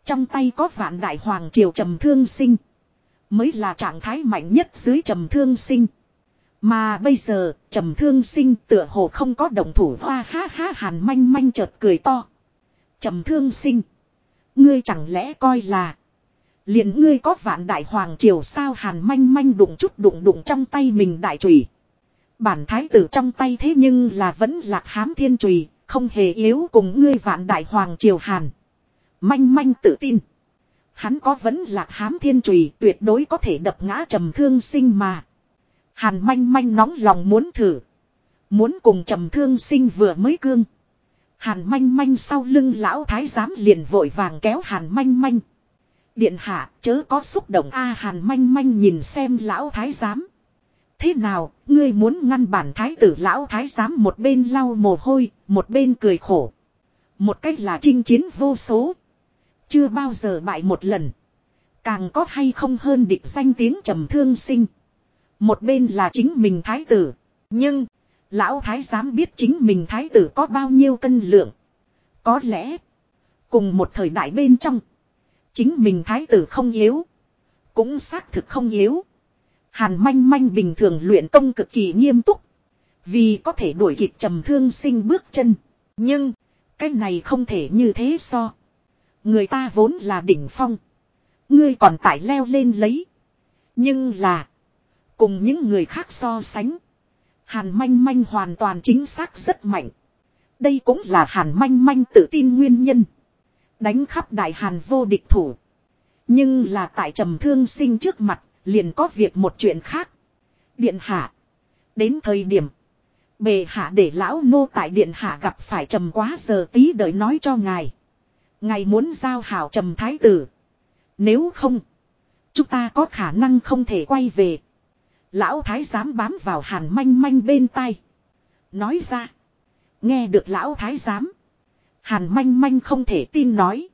Trong tay có vạn đại hoàng triều trầm thương sinh. Mới là trạng thái mạnh nhất dưới trầm thương sinh. Mà bây giờ, trầm thương sinh tựa hồ không có đồng thủ hoa ha ha hàn manh manh chợt cười to. Trầm thương sinh. Ngươi chẳng lẽ coi là. liền ngươi có vạn đại hoàng triều sao hàn manh manh đụng chút đụng đụng trong tay mình đại trùy. Bản thái tử trong tay thế nhưng là vẫn lạc hám thiên trùy, không hề yếu cùng ngươi vạn đại hoàng triều hàn. Manh manh tự tin. Hắn có vẫn là hám thiên trùy tuyệt đối có thể đập ngã trầm thương sinh mà. Hàn manh manh nóng lòng muốn thử. Muốn cùng trầm thương sinh vừa mới cương. Hàn manh manh sau lưng lão thái giám liền vội vàng kéo hàn manh manh. Điện hạ chớ có xúc động a hàn manh manh nhìn xem lão thái giám. Thế nào, ngươi muốn ngăn bản thái tử lão thái giám một bên lau mồ hôi, một bên cười khổ. Một cách là chinh chiến vô số. Chưa bao giờ bại một lần. Càng có hay không hơn địch danh tiếng trầm thương sinh. Một bên là chính mình thái tử. Nhưng, lão thái giám biết chính mình thái tử có bao nhiêu cân lượng. Có lẽ, cùng một thời đại bên trong, chính mình thái tử không yếu. Cũng xác thực không yếu. Hàn manh manh bình thường luyện công cực kỳ nghiêm túc. Vì có thể đuổi kịp trầm thương sinh bước chân. Nhưng, cái này không thể như thế so. Người ta vốn là đỉnh phong. Ngươi còn tải leo lên lấy. Nhưng là, Cùng những người khác so sánh. Hàn manh manh hoàn toàn chính xác rất mạnh. Đây cũng là hàn manh manh tự tin nguyên nhân. Đánh khắp đại hàn vô địch thủ. Nhưng là tại trầm thương sinh trước mặt, liền có việc một chuyện khác. Điện hạ. Đến thời điểm. Bề hạ để lão nô tại điện hạ gặp phải trầm quá giờ tí đợi nói cho ngài. Ngài muốn giao hảo trầm thái tử. Nếu không, chúng ta có khả năng không thể quay về. Lão thái giám bám vào hàn manh manh bên tai. Nói ra. Nghe được lão thái giám. Hàn manh manh không thể tin nói.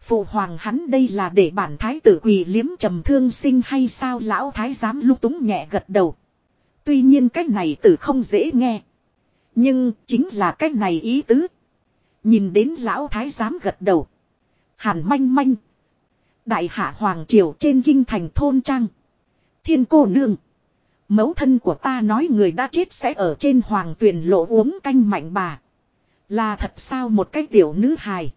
Phụ hoàng hắn đây là để bản thái tử quỳ liếm trầm thương sinh hay sao lão thái giám lúc túng nhẹ gật đầu. Tuy nhiên cách này tử không dễ nghe. Nhưng chính là cách này ý tứ. Nhìn đến lão thái giám gật đầu. Hàn manh manh. Đại hạ hoàng triều trên kinh thành thôn trang. Thiên cô nương. Mẫu thân của ta nói người đã chết sẽ ở trên hoàng tuyền lộ uống canh mạnh bà. Là thật sao một cái tiểu nữ hài.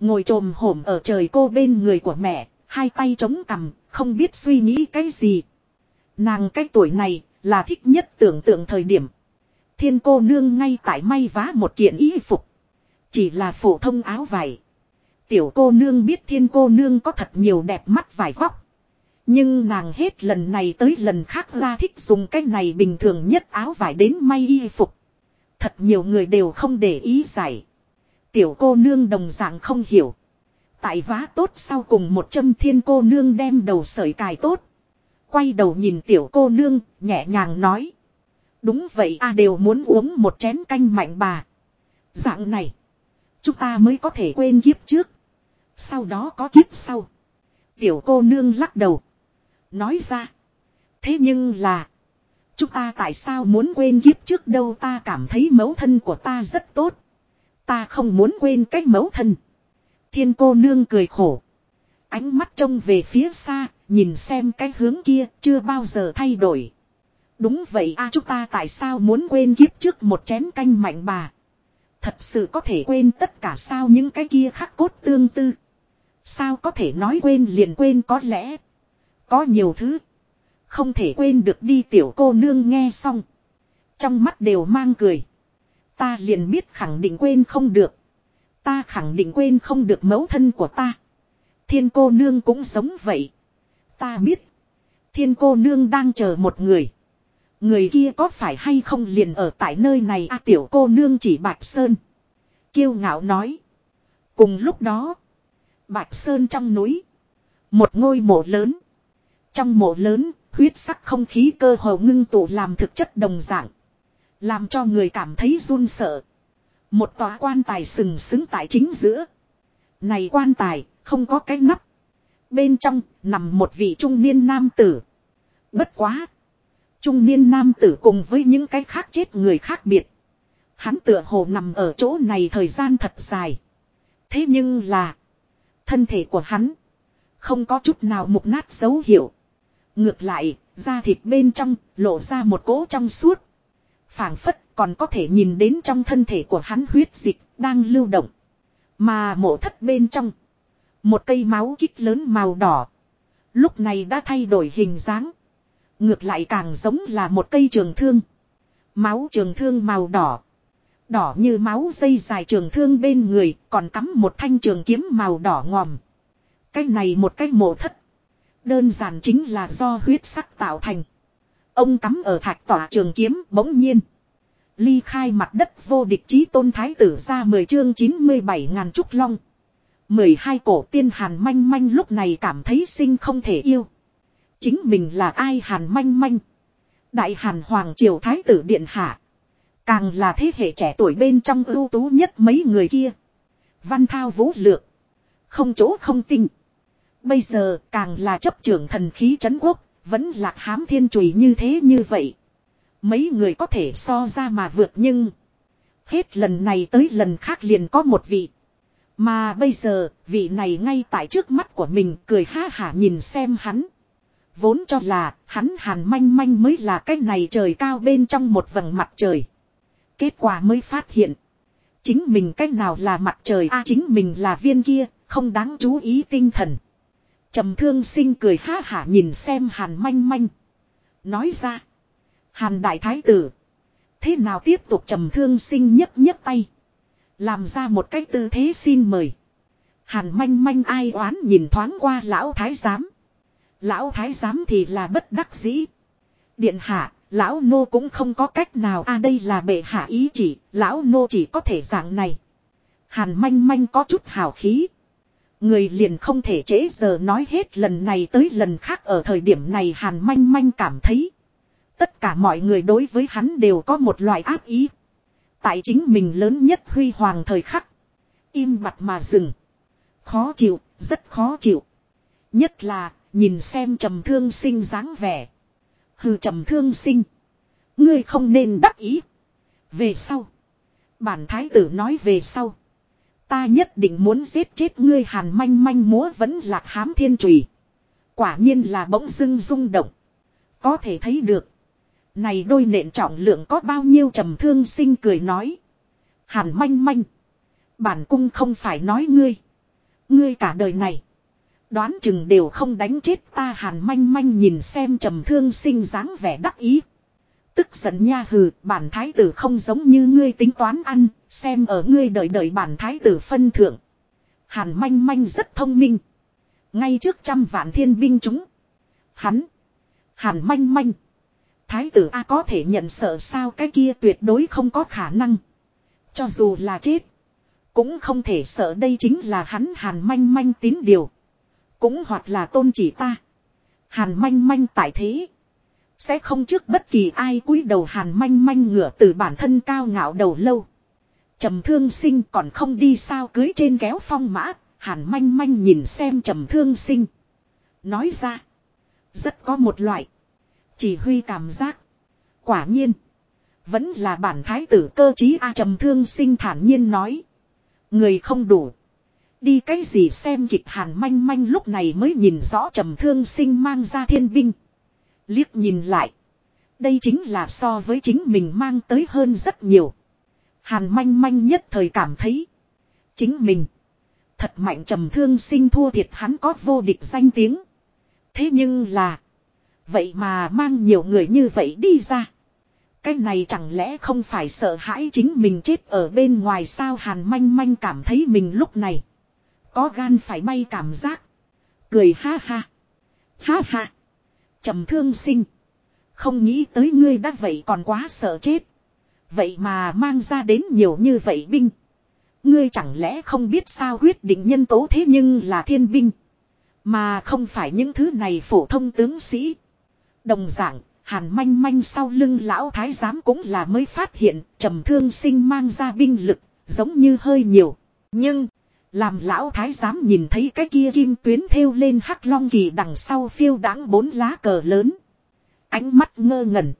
Ngồi trồm hổm ở trời cô bên người của mẹ, hai tay chống cằm, không biết suy nghĩ cái gì. Nàng cái tuổi này, là thích nhất tưởng tượng thời điểm. Thiên cô nương ngay tại may vá một kiện y phục. Chỉ là phổ thông áo vải. Tiểu cô nương biết thiên cô nương có thật nhiều đẹp mắt vải vóc. Nhưng nàng hết lần này tới lần khác ra thích dùng cái này bình thường nhất áo vải đến may y phục. Thật nhiều người đều không để ý giải. Tiểu cô nương đồng dạng không hiểu. Tại vá tốt sau cùng một châm thiên cô nương đem đầu sợi cài tốt. Quay đầu nhìn tiểu cô nương, nhẹ nhàng nói. Đúng vậy a đều muốn uống một chén canh mạnh bà. Dạng này. Chúng ta mới có thể quên kiếp trước. Sau đó có kiếp sau. Tiểu cô nương lắc đầu. Nói ra. Thế nhưng là. Chúng ta tại sao muốn quên kiếp trước đâu ta cảm thấy mẫu thân của ta rất tốt. Ta không muốn quên cách mẫu thân. Thiên cô nương cười khổ. Ánh mắt trông về phía xa, nhìn xem cái hướng kia chưa bao giờ thay đổi. Đúng vậy a chúng ta tại sao muốn quên kiếp trước một chén canh mạnh bà. Thật sự có thể quên tất cả sao những cái kia khắc cốt tương tư. Sao có thể nói quên liền quên có lẽ. Có nhiều thứ. Không thể quên được đi tiểu cô nương nghe xong. Trong mắt đều mang cười. Ta liền biết khẳng định quên không được. Ta khẳng định quên không được mẫu thân của ta. Thiên cô nương cũng giống vậy. Ta biết. Thiên cô nương đang chờ một người. Người kia có phải hay không liền ở tại nơi này a tiểu cô nương chỉ Bạch Sơn. Kiêu ngạo nói. Cùng lúc đó. Bạch Sơn trong núi. Một ngôi mộ lớn. Trong mộ lớn, huyết sắc không khí cơ hồ ngưng tụ làm thực chất đồng dạng. Làm cho người cảm thấy run sợ. Một tòa quan tài sừng sững tại chính giữa. Này quan tài, không có cái nắp. Bên trong, nằm một vị trung niên nam tử. Bất quá. Trung niên nam tử cùng với những cái khác chết người khác biệt. Hắn tựa hồ nằm ở chỗ này thời gian thật dài. Thế nhưng là. Thân thể của hắn. Không có chút nào mục nát dấu hiệu. Ngược lại, da thịt bên trong, lộ ra một cỗ trong suốt. phảng phất còn có thể nhìn đến trong thân thể của hắn huyết dịch, đang lưu động. Mà mổ thất bên trong. Một cây máu kích lớn màu đỏ. Lúc này đã thay đổi hình dáng. Ngược lại càng giống là một cây trường thương. Máu trường thương màu đỏ. Đỏ như máu dây dài trường thương bên người, còn cắm một thanh trường kiếm màu đỏ ngòm. Cái này một cái mộ thất. Đơn giản chính là do huyết sắc tạo thành. Ông cắm ở thạch tỏa trường kiếm bỗng nhiên. Ly khai mặt đất vô địch chí tôn thái tử ra 10 chương 97 ngàn trúc long. 12 cổ tiên hàn manh manh lúc này cảm thấy sinh không thể yêu. Chính mình là ai hàn manh manh. Đại hàn hoàng triều thái tử điện hạ. Càng là thế hệ trẻ tuổi bên trong ưu tú nhất mấy người kia. Văn thao vũ lược. Không chỗ không tinh. Bây giờ càng là chấp trưởng thần khí trấn quốc, vẫn lạc hám thiên chùy như thế như vậy. Mấy người có thể so ra mà vượt nhưng... Hết lần này tới lần khác liền có một vị. Mà bây giờ, vị này ngay tại trước mắt của mình cười ha hả nhìn xem hắn. Vốn cho là, hắn hàn manh manh mới là cái này trời cao bên trong một vầng mặt trời. Kết quả mới phát hiện. Chính mình cách nào là mặt trời a chính mình là viên kia, không đáng chú ý tinh thần trầm thương sinh cười ha hả nhìn xem hàn manh manh. Nói ra. Hàn đại thái tử. Thế nào tiếp tục trầm thương sinh nhấc nhấc tay. Làm ra một cái tư thế xin mời. Hàn manh manh ai oán nhìn thoáng qua lão thái giám. Lão thái giám thì là bất đắc dĩ. Điện hạ, Lão nô cũng không có cách nào a đây là bệ hạ ý chỉ, lão nô chỉ có thể dạng này. Hàn manh manh có chút hào khí. Người liền không thể trễ giờ nói hết lần này tới lần khác ở thời điểm này hàn manh manh cảm thấy. Tất cả mọi người đối với hắn đều có một loại áp ý. Tại chính mình lớn nhất huy hoàng thời khắc. Im bặt mà dừng. Khó chịu, rất khó chịu. Nhất là, nhìn xem trầm thương sinh dáng vẻ. Hừ trầm thương sinh. Ngươi không nên đắc ý. Về sau. Bản thái tử nói về sau. Ta nhất định muốn giết chết ngươi hàn manh manh múa vẫn lạc hám thiên trùy. Quả nhiên là bỗng dưng rung động. Có thể thấy được. Này đôi nện trọng lượng có bao nhiêu trầm thương sinh cười nói. Hàn manh manh. Bản cung không phải nói ngươi. Ngươi cả đời này. Đoán chừng đều không đánh chết ta hàn manh manh nhìn xem trầm thương sinh dáng vẻ đắc ý. Tức giận nha hừ, bản thái tử không giống như ngươi tính toán ăn, xem ở ngươi đợi đợi bản thái tử phân thượng. Hàn manh manh rất thông minh. Ngay trước trăm vạn thiên binh chúng. Hắn. Hàn manh manh. Thái tử A có thể nhận sợ sao cái kia tuyệt đối không có khả năng. Cho dù là chết. Cũng không thể sợ đây chính là hắn hàn manh manh tín điều. Cũng hoặc là tôn chỉ ta. Hàn manh manh tại thế. Sẽ không trước bất kỳ ai cúi đầu hàn manh manh ngửa từ bản thân cao ngạo đầu lâu. Trầm thương sinh còn không đi sao cưới trên kéo phong mã. Hàn manh manh nhìn xem trầm thương sinh. Nói ra. Rất có một loại. Chỉ huy cảm giác. Quả nhiên. Vẫn là bản thái tử cơ trí A trầm thương sinh thản nhiên nói. Người không đủ. Đi cái gì xem kịch hàn manh manh lúc này mới nhìn rõ trầm thương sinh mang ra thiên binh. Liếc nhìn lại. Đây chính là so với chính mình mang tới hơn rất nhiều. Hàn manh manh nhất thời cảm thấy. Chính mình. Thật mạnh trầm thương sinh thua thiệt hắn có vô địch danh tiếng. Thế nhưng là. Vậy mà mang nhiều người như vậy đi ra. Cái này chẳng lẽ không phải sợ hãi chính mình chết ở bên ngoài sao hàn manh manh cảm thấy mình lúc này. Có gan phải bay cảm giác. Cười ha ha. Ha ha. trầm thương sinh. Không nghĩ tới ngươi đã vậy còn quá sợ chết. Vậy mà mang ra đến nhiều như vậy binh. Ngươi chẳng lẽ không biết sao quyết định nhân tố thế nhưng là thiên binh. Mà không phải những thứ này phổ thông tướng sĩ. Đồng dạng, hàn manh manh sau lưng lão thái giám cũng là mới phát hiện trầm thương sinh mang ra binh lực, giống như hơi nhiều. Nhưng, làm lão thái giám nhìn thấy cái kia kim tuyến thêu lên hắc long kỳ đằng sau phiêu đáng bốn lá cờ lớn. Ánh mắt ngơ ngẩn.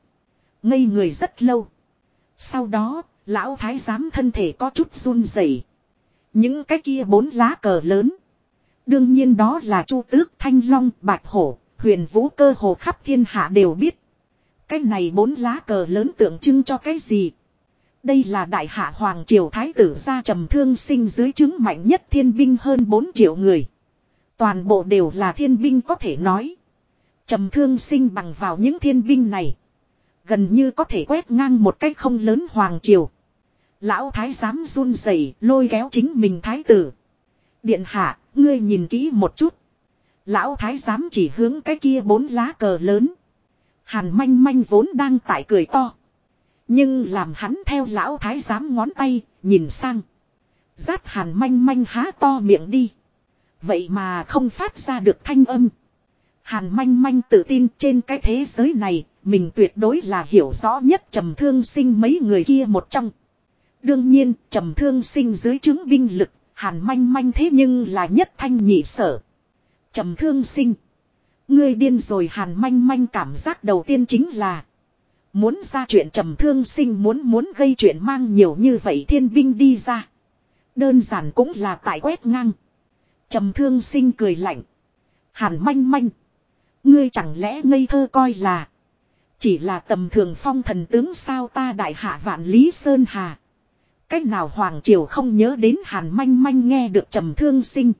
Ngây người rất lâu. Sau đó, lão thái giám thân thể có chút run rẩy. Những cái kia bốn lá cờ lớn. Đương nhiên đó là chu tước, thanh long, bạch hổ, huyền vũ cơ hồ khắp thiên hạ đều biết. Cái này bốn lá cờ lớn tượng trưng cho cái gì? Đây là đại hạ hoàng triều thái tử gia trầm thương sinh dưới chứng mạnh nhất thiên binh hơn 4 triệu người. Toàn bộ đều là thiên binh có thể nói. Trầm thương sinh bằng vào những thiên binh này. Gần như có thể quét ngang một cách không lớn hoàng triều. Lão thái giám run rẩy lôi kéo chính mình thái tử. Điện hạ, ngươi nhìn kỹ một chút. Lão thái giám chỉ hướng cái kia bốn lá cờ lớn. Hàn manh manh vốn đang tại cười to. Nhưng làm hắn theo lão thái giám ngón tay, nhìn sang. Giác hàn manh manh há to miệng đi. Vậy mà không phát ra được thanh âm. Hàn manh manh tự tin trên cái thế giới này, mình tuyệt đối là hiểu rõ nhất trầm thương sinh mấy người kia một trong. Đương nhiên, trầm thương sinh dưới chứng binh lực, hàn manh manh thế nhưng là nhất thanh nhị sở. Trầm thương sinh. Ngươi điên rồi hàn manh manh cảm giác đầu tiên chính là. Muốn ra chuyện trầm thương sinh muốn muốn gây chuyện mang nhiều như vậy thiên binh đi ra. Đơn giản cũng là tại quét ngang. Trầm thương sinh cười lạnh. Hàn manh manh. Ngươi chẳng lẽ ngây thơ coi là. Chỉ là tầm thường phong thần tướng sao ta đại hạ vạn lý sơn hà. Cách nào hoàng triều không nhớ đến hàn manh manh nghe được trầm thương sinh.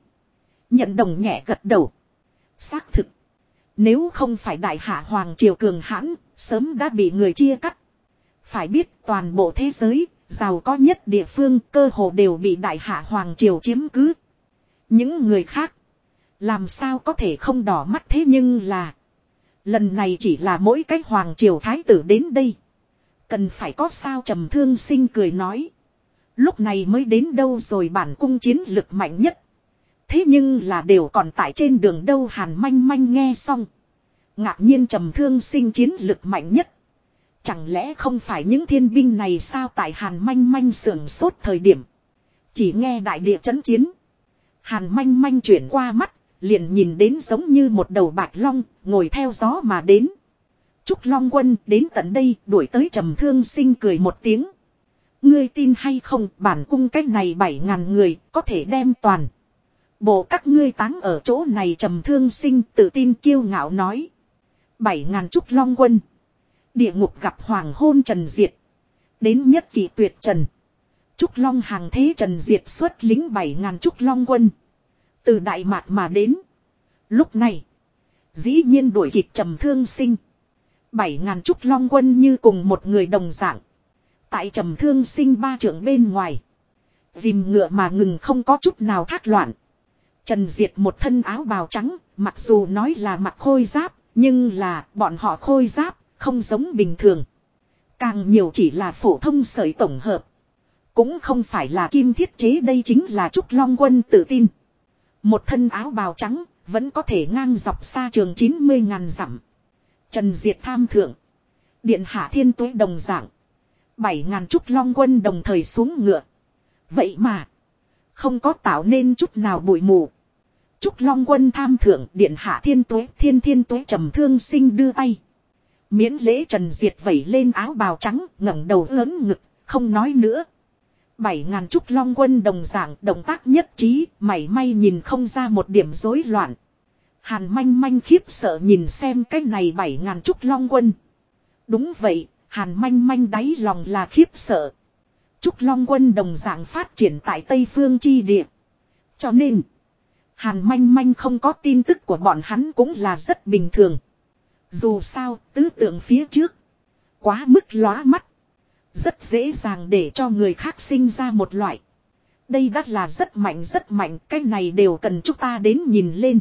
Nhận đồng nhẹ gật đầu. Xác thực. Nếu không phải đại hạ hoàng triều cường hãn, sớm đã bị người chia cắt. Phải biết toàn bộ thế giới, giàu có nhất địa phương cơ hồ đều bị đại hạ hoàng triều chiếm cứ. Những người khác, làm sao có thể không đỏ mắt thế nhưng là, Lần này chỉ là mỗi cái hoàng triều thái tử đến đây. Cần phải có sao trầm thương sinh cười nói. Lúc này mới đến đâu rồi bản cung chiến lực mạnh nhất. Thế nhưng là đều còn tại trên đường đâu hàn manh manh nghe xong. Ngạc nhiên trầm thương sinh chiến lực mạnh nhất. Chẳng lẽ không phải những thiên binh này sao tại hàn manh manh sưởng sốt thời điểm. Chỉ nghe đại địa chấn chiến. Hàn manh manh chuyển qua mắt, liền nhìn đến giống như một đầu bạc long, ngồi theo gió mà đến. Trúc Long Quân đến tận đây đuổi tới trầm thương sinh cười một tiếng. Ngươi tin hay không bản cung cách này bảy ngàn người có thể đem toàn. Bộ các ngươi táng ở chỗ này trầm thương sinh tự tin kiêu ngạo nói. Bảy ngàn Trúc Long Quân. Địa ngục gặp hoàng hôn trần diệt. Đến nhất kỳ tuyệt trần. Trúc Long hàng thế trần diệt xuất lính bảy ngàn Trúc Long Quân. Từ Đại Mạc mà đến. Lúc này. Dĩ nhiên đuổi kịp trầm thương sinh. Bảy ngàn trúc long quân như cùng một người đồng dạng. Tại trầm thương sinh ba trưởng bên ngoài. Dìm ngựa mà ngừng không có chút nào thác loạn. Trần Diệt một thân áo bào trắng, mặc dù nói là mặc khôi giáp, nhưng là bọn họ khôi giáp, không giống bình thường. Càng nhiều chỉ là phổ thông sợi tổng hợp. Cũng không phải là kim thiết chế đây chính là Trúc Long Quân tự tin. Một thân áo bào trắng, vẫn có thể ngang dọc xa trường 90 ngàn dặm. Trần Diệt tham thượng. Điện hạ thiên tuế đồng dạng. Bảy ngàn trúc long quân đồng thời xuống ngựa. Vậy mà. Không có tạo nên chút nào bụi mù. Trúc long quân tham thượng điện hạ thiên tuế thiên thiên tuế trầm thương sinh đưa tay. Miễn lễ Trần Diệt vẩy lên áo bào trắng ngẩng đầu lớn ngực. Không nói nữa. Bảy ngàn trúc long quân đồng dạng động tác nhất trí, mảy may nhìn không ra một điểm rối loạn. Hàn manh manh khiếp sợ nhìn xem cái này bảy ngàn trúc long quân. Đúng vậy, hàn manh manh đáy lòng là khiếp sợ. Trúc long quân đồng dạng phát triển tại Tây Phương chi địa. Cho nên, hàn manh manh không có tin tức của bọn hắn cũng là rất bình thường. Dù sao, tứ tượng phía trước. Quá mức lóa mắt. Rất dễ dàng để cho người khác sinh ra một loại. Đây đắt là rất mạnh rất mạnh, cái này đều cần chúng ta đến nhìn lên.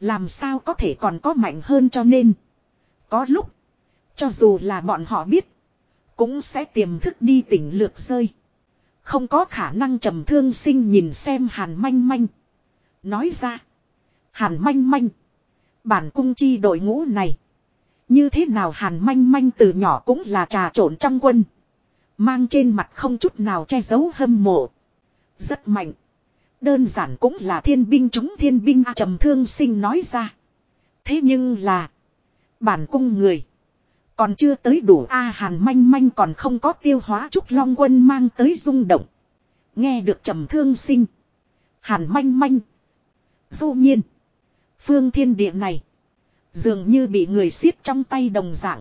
Làm sao có thể còn có mạnh hơn cho nên. Có lúc, cho dù là bọn họ biết, cũng sẽ tiềm thức đi tỉnh lược rơi. Không có khả năng trầm thương sinh nhìn xem hàn manh manh. Nói ra, hàn manh manh, bản cung chi đội ngũ này. Như thế nào hàn manh manh từ nhỏ cũng là trà trộn trong quân. Mang trên mặt không chút nào che giấu hâm mộ. Rất mạnh. Đơn giản cũng là thiên binh chúng thiên binh trầm thương sinh nói ra. Thế nhưng là. Bản cung người. Còn chưa tới đủ A hàn manh manh còn không có tiêu hóa trúc long quân mang tới rung động. Nghe được trầm thương sinh. Hàn manh manh. Du nhiên. Phương thiên địa này. Dường như bị người siết trong tay đồng dạng.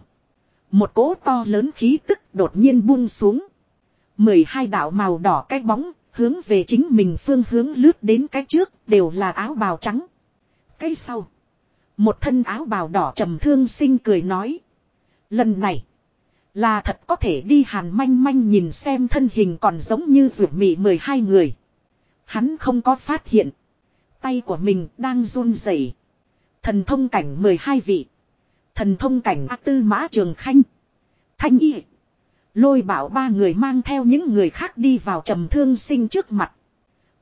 Một cỗ to lớn khí tức đột nhiên buông xuống. mười hai đạo màu đỏ cái bóng, hướng về chính mình phương hướng lướt đến cái trước, đều là áo bào trắng. Cái sau. Một thân áo bào đỏ trầm thương sinh cười nói. Lần này. Là thật có thể đi hàn manh manh nhìn xem thân hình còn giống như rượu mị mười hai người. Hắn không có phát hiện. Tay của mình đang run rẩy. Thần thông cảnh mười hai vị. Thần thông cảnh A Tư Mã Trường Khanh. Thanh Y. Lôi bảo ba người mang theo những người khác đi vào trầm thương sinh trước mặt.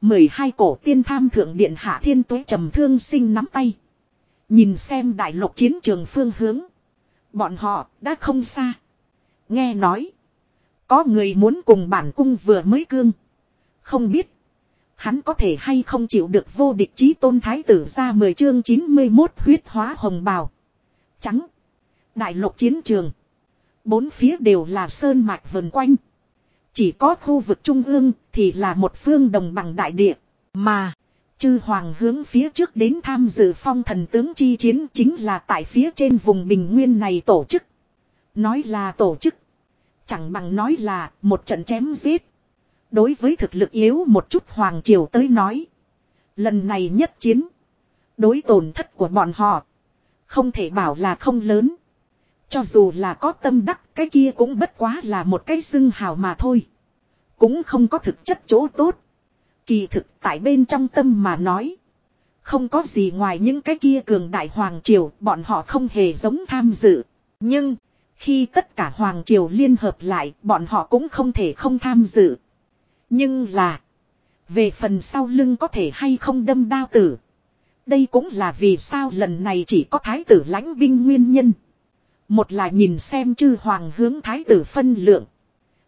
mười hai cổ tiên tham thượng điện hạ thiên tuế trầm thương sinh nắm tay. Nhìn xem đại lục chiến trường phương hướng. Bọn họ đã không xa. Nghe nói. Có người muốn cùng bản cung vừa mới cương. Không biết. Hắn có thể hay không chịu được vô địch chí tôn thái tử ra 10 chương 91 huyết hóa hồng bào. Trắng. Đại lục chiến trường. Bốn phía đều là sơn mạch vần quanh. Chỉ có khu vực trung ương thì là một phương đồng bằng đại địa. Mà, chư hoàng hướng phía trước đến tham dự phong thần tướng chi chiến chính là tại phía trên vùng bình nguyên này tổ chức. Nói là tổ chức. Chẳng bằng nói là một trận chém giết. Đối với thực lực yếu một chút hoàng triều tới nói. Lần này nhất chiến. Đối tổn thất của bọn họ. Không thể bảo là không lớn. Cho dù là có tâm đắc cái kia cũng bất quá là một cái xưng hào mà thôi. Cũng không có thực chất chỗ tốt. Kỳ thực tại bên trong tâm mà nói. Không có gì ngoài những cái kia cường đại hoàng triều, bọn họ không hề giống tham dự. Nhưng, khi tất cả hoàng triều liên hợp lại, bọn họ cũng không thể không tham dự. Nhưng là, về phần sau lưng có thể hay không đâm đao tử. Đây cũng là vì sao lần này chỉ có thái tử lãnh binh nguyên nhân. Một là nhìn xem chư hoàng hướng thái tử phân lượng.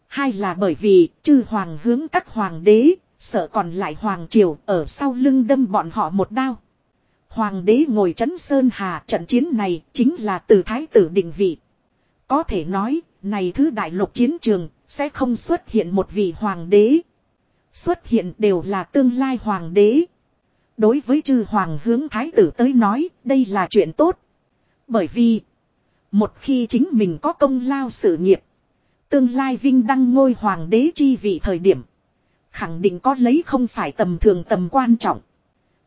Hai là bởi vì chư hoàng hướng các hoàng đế, sợ còn lại hoàng triều ở sau lưng đâm bọn họ một đao. Hoàng đế ngồi trấn Sơn Hà trận chiến này chính là từ thái tử định vị. Có thể nói, này thứ đại lục chiến trường, sẽ không xuất hiện một vị hoàng đế. Xuất hiện đều là tương lai hoàng đế. Đối với chư hoàng hướng thái tử tới nói, đây là chuyện tốt. Bởi vì, một khi chính mình có công lao sự nghiệp, tương lai vinh đăng ngôi hoàng đế chi vị thời điểm, khẳng định có lấy không phải tầm thường tầm quan trọng.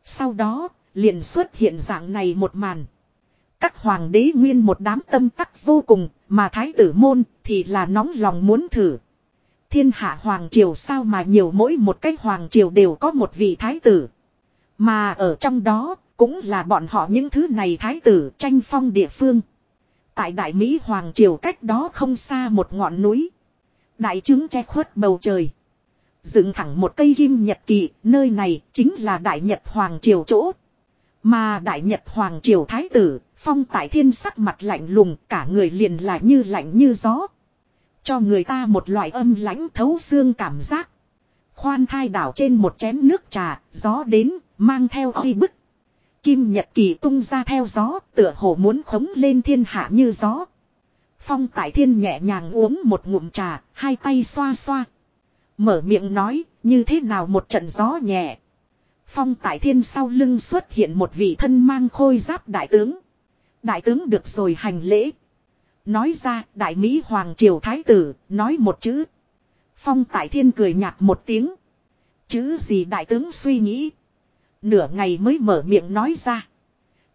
Sau đó, liền xuất hiện dạng này một màn. Các hoàng đế nguyên một đám tâm tắc vô cùng, mà thái tử môn thì là nóng lòng muốn thử. Thiên hạ hoàng triều sao mà nhiều mỗi một cái hoàng triều đều có một vị thái tử. Mà ở trong đó, cũng là bọn họ những thứ này thái tử tranh phong địa phương. Tại Đại Mỹ Hoàng Triều cách đó không xa một ngọn núi. Đại trứng che khuất bầu trời. Dựng thẳng một cây kim nhật kỳ, nơi này chính là Đại Nhật Hoàng Triều chỗ. Mà Đại Nhật Hoàng Triều Thái tử, phong tại thiên sắc mặt lạnh lùng, cả người liền là như lạnh như gió. Cho người ta một loại âm lãnh thấu xương cảm giác. Khoan thai đảo trên một chén nước trà, gió đến, mang theo oi bức. Kim Nhật Kỳ tung ra theo gió, tựa hồ muốn khống lên thiên hạ như gió. Phong tại thiên nhẹ nhàng uống một ngụm trà, hai tay xoa xoa. Mở miệng nói, như thế nào một trận gió nhẹ. Phong tại thiên sau lưng xuất hiện một vị thân mang khôi giáp đại tướng. Đại tướng được rồi hành lễ. Nói ra, đại Mỹ Hoàng Triều Thái Tử, nói một chữ. Phong tại thiên cười nhạt một tiếng. Chữ gì đại tướng suy nghĩ. Nửa ngày mới mở miệng nói ra.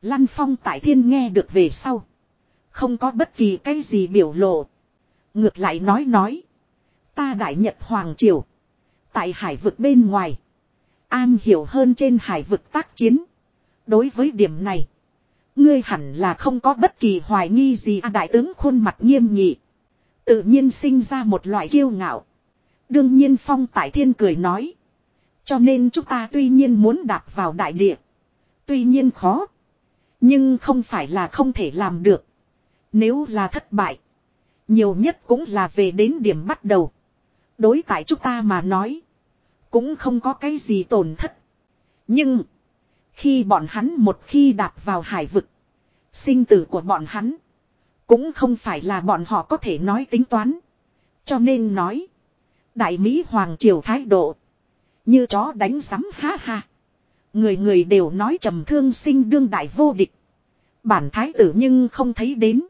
Lăn phong tại thiên nghe được về sau. Không có bất kỳ cái gì biểu lộ. Ngược lại nói nói. Ta đại nhật hoàng triều. Tại hải vực bên ngoài. An hiểu hơn trên hải vực tác chiến. Đối với điểm này. Ngươi hẳn là không có bất kỳ hoài nghi gì à đại tướng khuôn mặt nghiêm nghị. Tự nhiên sinh ra một loại kiêu ngạo. Đương nhiên phong tại thiên cười nói. Cho nên chúng ta tuy nhiên muốn đạp vào đại địa. Tuy nhiên khó. Nhưng không phải là không thể làm được. Nếu là thất bại. Nhiều nhất cũng là về đến điểm bắt đầu. Đối tại chúng ta mà nói. Cũng không có cái gì tổn thất. Nhưng. Khi bọn hắn một khi đạp vào hải vực. Sinh tử của bọn hắn. Cũng không phải là bọn họ có thể nói tính toán. Cho nên nói. Đại Mỹ Hoàng Triều thái độ. Như chó đánh sắm, ha ha. Người người đều nói trầm thương sinh đương đại vô địch. Bản thái tử nhưng không thấy đến.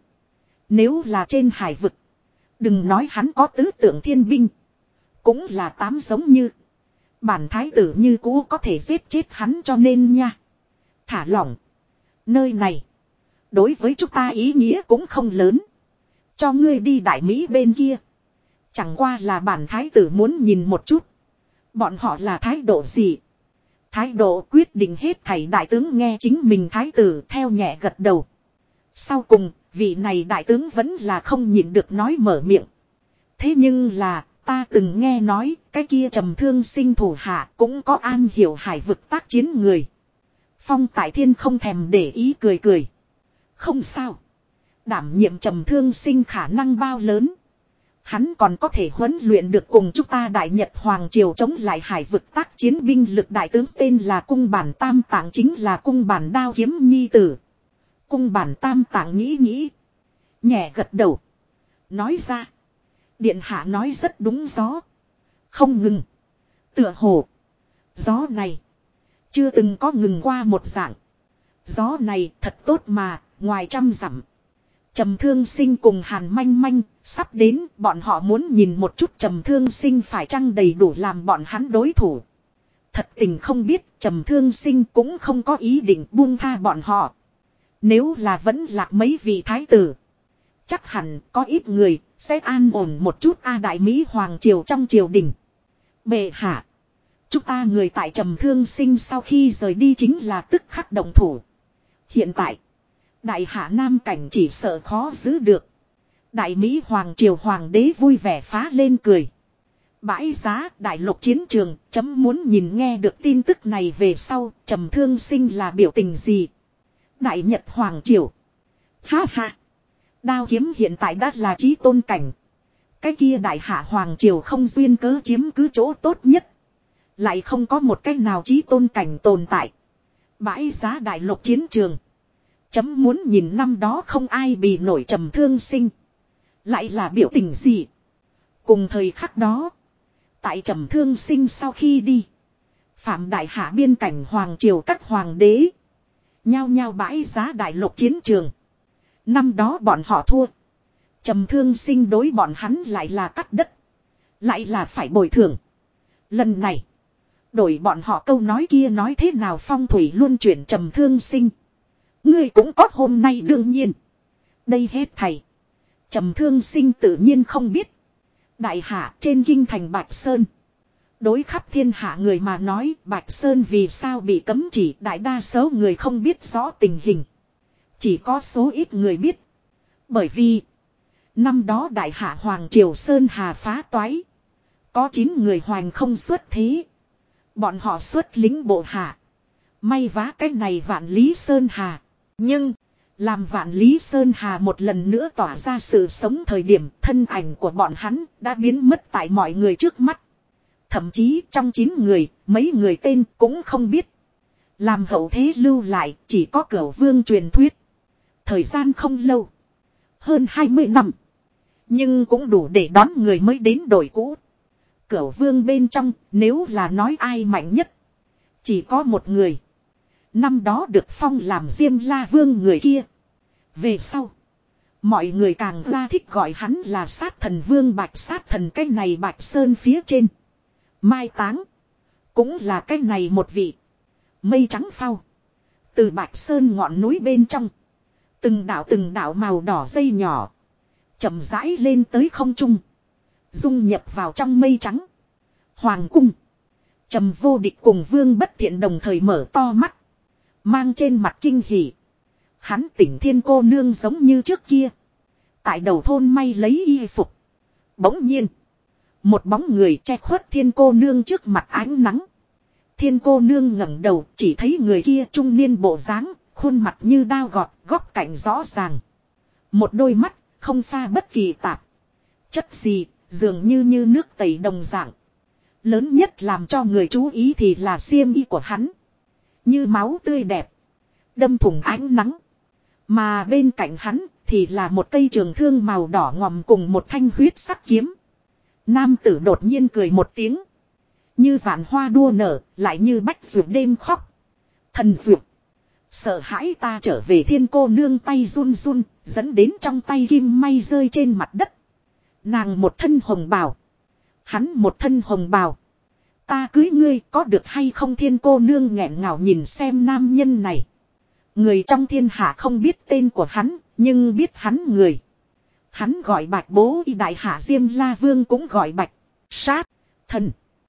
Nếu là trên hải vực. Đừng nói hắn có tứ tượng thiên binh. Cũng là tám giống như. Bản thái tử như cũ có thể giết chết hắn cho nên nha. Thả lỏng. Nơi này. Đối với chúng ta ý nghĩa cũng không lớn. Cho ngươi đi đại Mỹ bên kia. Chẳng qua là bản thái tử muốn nhìn một chút. Bọn họ là thái độ gì? Thái độ quyết định hết thảy đại tướng nghe chính mình thái tử theo nhẹ gật đầu. Sau cùng, vị này đại tướng vẫn là không nhịn được nói mở miệng. Thế nhưng là, ta từng nghe nói, cái kia trầm thương sinh thủ hạ cũng có an hiểu hải vực tác chiến người. Phong tại thiên không thèm để ý cười cười. Không sao. Đảm nhiệm trầm thương sinh khả năng bao lớn. Hắn còn có thể huấn luyện được cùng chúng ta Đại Nhật Hoàng Triều chống lại hải vực tác chiến binh lực đại tướng tên là cung bản tam tạng chính là cung bản đao kiếm nhi tử. Cung bản tam tạng nghĩ nghĩ. Nhẹ gật đầu. Nói ra. Điện hạ nói rất đúng gió. Không ngừng. Tựa hồ. Gió này. Chưa từng có ngừng qua một dạng. Gió này thật tốt mà, ngoài trăm dặm Trầm thương sinh cùng hàn manh manh, sắp đến bọn họ muốn nhìn một chút trầm thương sinh phải chăng đầy đủ làm bọn hắn đối thủ. Thật tình không biết trầm thương sinh cũng không có ý định buông tha bọn họ. Nếu là vẫn lạc mấy vị thái tử. Chắc hẳn có ít người sẽ an ổn một chút A Đại Mỹ Hoàng Triều trong triều đình. Bệ hạ. Chúng ta người tại trầm thương sinh sau khi rời đi chính là tức khắc động thủ. Hiện tại, đại hạ nam cảnh chỉ sợ khó giữ được. Đại Mỹ Hoàng Triều Hoàng đế vui vẻ phá lên cười. Bãi giá đại lục chiến trường, chấm muốn nhìn nghe được tin tức này về sau, trầm thương sinh là biểu tình gì. Đại Nhật Hoàng Triều. Ha ha. Đao kiếm hiện tại đã là trí tôn cảnh. Cái kia đại hạ Hoàng Triều không duyên cớ chiếm cứ chỗ tốt nhất. Lại không có một cách nào trí tôn cảnh tồn tại. Bãi giá đại lục chiến trường. Chấm muốn nhìn năm đó không ai bị nổi trầm thương sinh. Lại là biểu tình gì? Cùng thời khắc đó. Tại trầm thương sinh sau khi đi. Phạm đại hạ biên cảnh hoàng triều các hoàng đế. Nhao nhao bãi giá đại lục chiến trường. Năm đó bọn họ thua. Trầm thương sinh đối bọn hắn lại là cắt đất. Lại là phải bồi thường. Lần này. Đổi bọn họ câu nói kia nói thế nào phong thủy luôn chuyển trầm thương sinh. Ngươi cũng có hôm nay đương nhiên. Đây hết thầy. Trầm thương sinh tự nhiên không biết. Đại hạ trên kinh thành Bạch Sơn. Đối khắp thiên hạ người mà nói, Bạch Sơn vì sao bị cấm chỉ, đại đa số người không biết rõ tình hình. Chỉ có số ít người biết. Bởi vì năm đó đại hạ Hoàng Triều Sơn Hà phá toái. Có 9 người hoàng không xuất thế. Bọn họ xuất lính bộ hạ. May vá cái này vạn lý Sơn Hà. Nhưng làm vạn Lý Sơn Hà một lần nữa tỏa ra sự sống thời điểm thân ảnh của bọn hắn đã biến mất tại mọi người trước mắt. Thậm chí trong 9 người, mấy người tên cũng không biết. Làm hậu thế lưu lại chỉ có cửa vương truyền thuyết. Thời gian không lâu. Hơn 20 năm. Nhưng cũng đủ để đón người mới đến đổi cũ. Cửu vương bên trong, nếu là nói ai mạnh nhất. Chỉ có một người. Năm đó được phong làm Diêm La Vương người kia. Về sau. Mọi người càng ra thích gọi hắn là sát thần vương bạch sát thần cái này bạch sơn phía trên. Mai táng. Cũng là cái này một vị. Mây trắng phao. Từ bạch sơn ngọn núi bên trong. Từng đạo từng đạo màu đỏ dây nhỏ. chậm rãi lên tới không trung. Dung nhập vào trong mây trắng. Hoàng cung. Trầm vô địch cùng vương bất thiện đồng thời mở to mắt. Mang trên mặt kinh hỉ. Hắn tỉnh thiên cô nương giống như trước kia. Tại đầu thôn may lấy y phục. Bỗng nhiên. Một bóng người che khuất thiên cô nương trước mặt ánh nắng. Thiên cô nương ngẩng đầu chỉ thấy người kia trung niên bộ dáng, khuôn mặt như đao gọt, góc cạnh rõ ràng. Một đôi mắt, không pha bất kỳ tạp. Chất gì, dường như như nước tẩy đồng dạng. Lớn nhất làm cho người chú ý thì là xiêm y của hắn. Như máu tươi đẹp. Đâm thủng ánh nắng. Mà bên cạnh hắn thì là một cây trường thương màu đỏ ngòm cùng một thanh huyết sắc kiếm. Nam tử đột nhiên cười một tiếng. Như vạn hoa đua nở, lại như bách ruột đêm khóc. Thần ruột. Sợ hãi ta trở về thiên cô nương tay run run, dẫn đến trong tay kim may rơi trên mặt đất. Nàng một thân hồng bào. Hắn một thân hồng bào. Ta cưới ngươi có được hay không thiên cô nương nghẹn ngào nhìn xem nam nhân này. Người trong thiên hạ không biết tên của hắn, nhưng biết hắn người. Hắn gọi bạch bố y đại hạ Diêm La Vương cũng gọi bạch, sát, thần.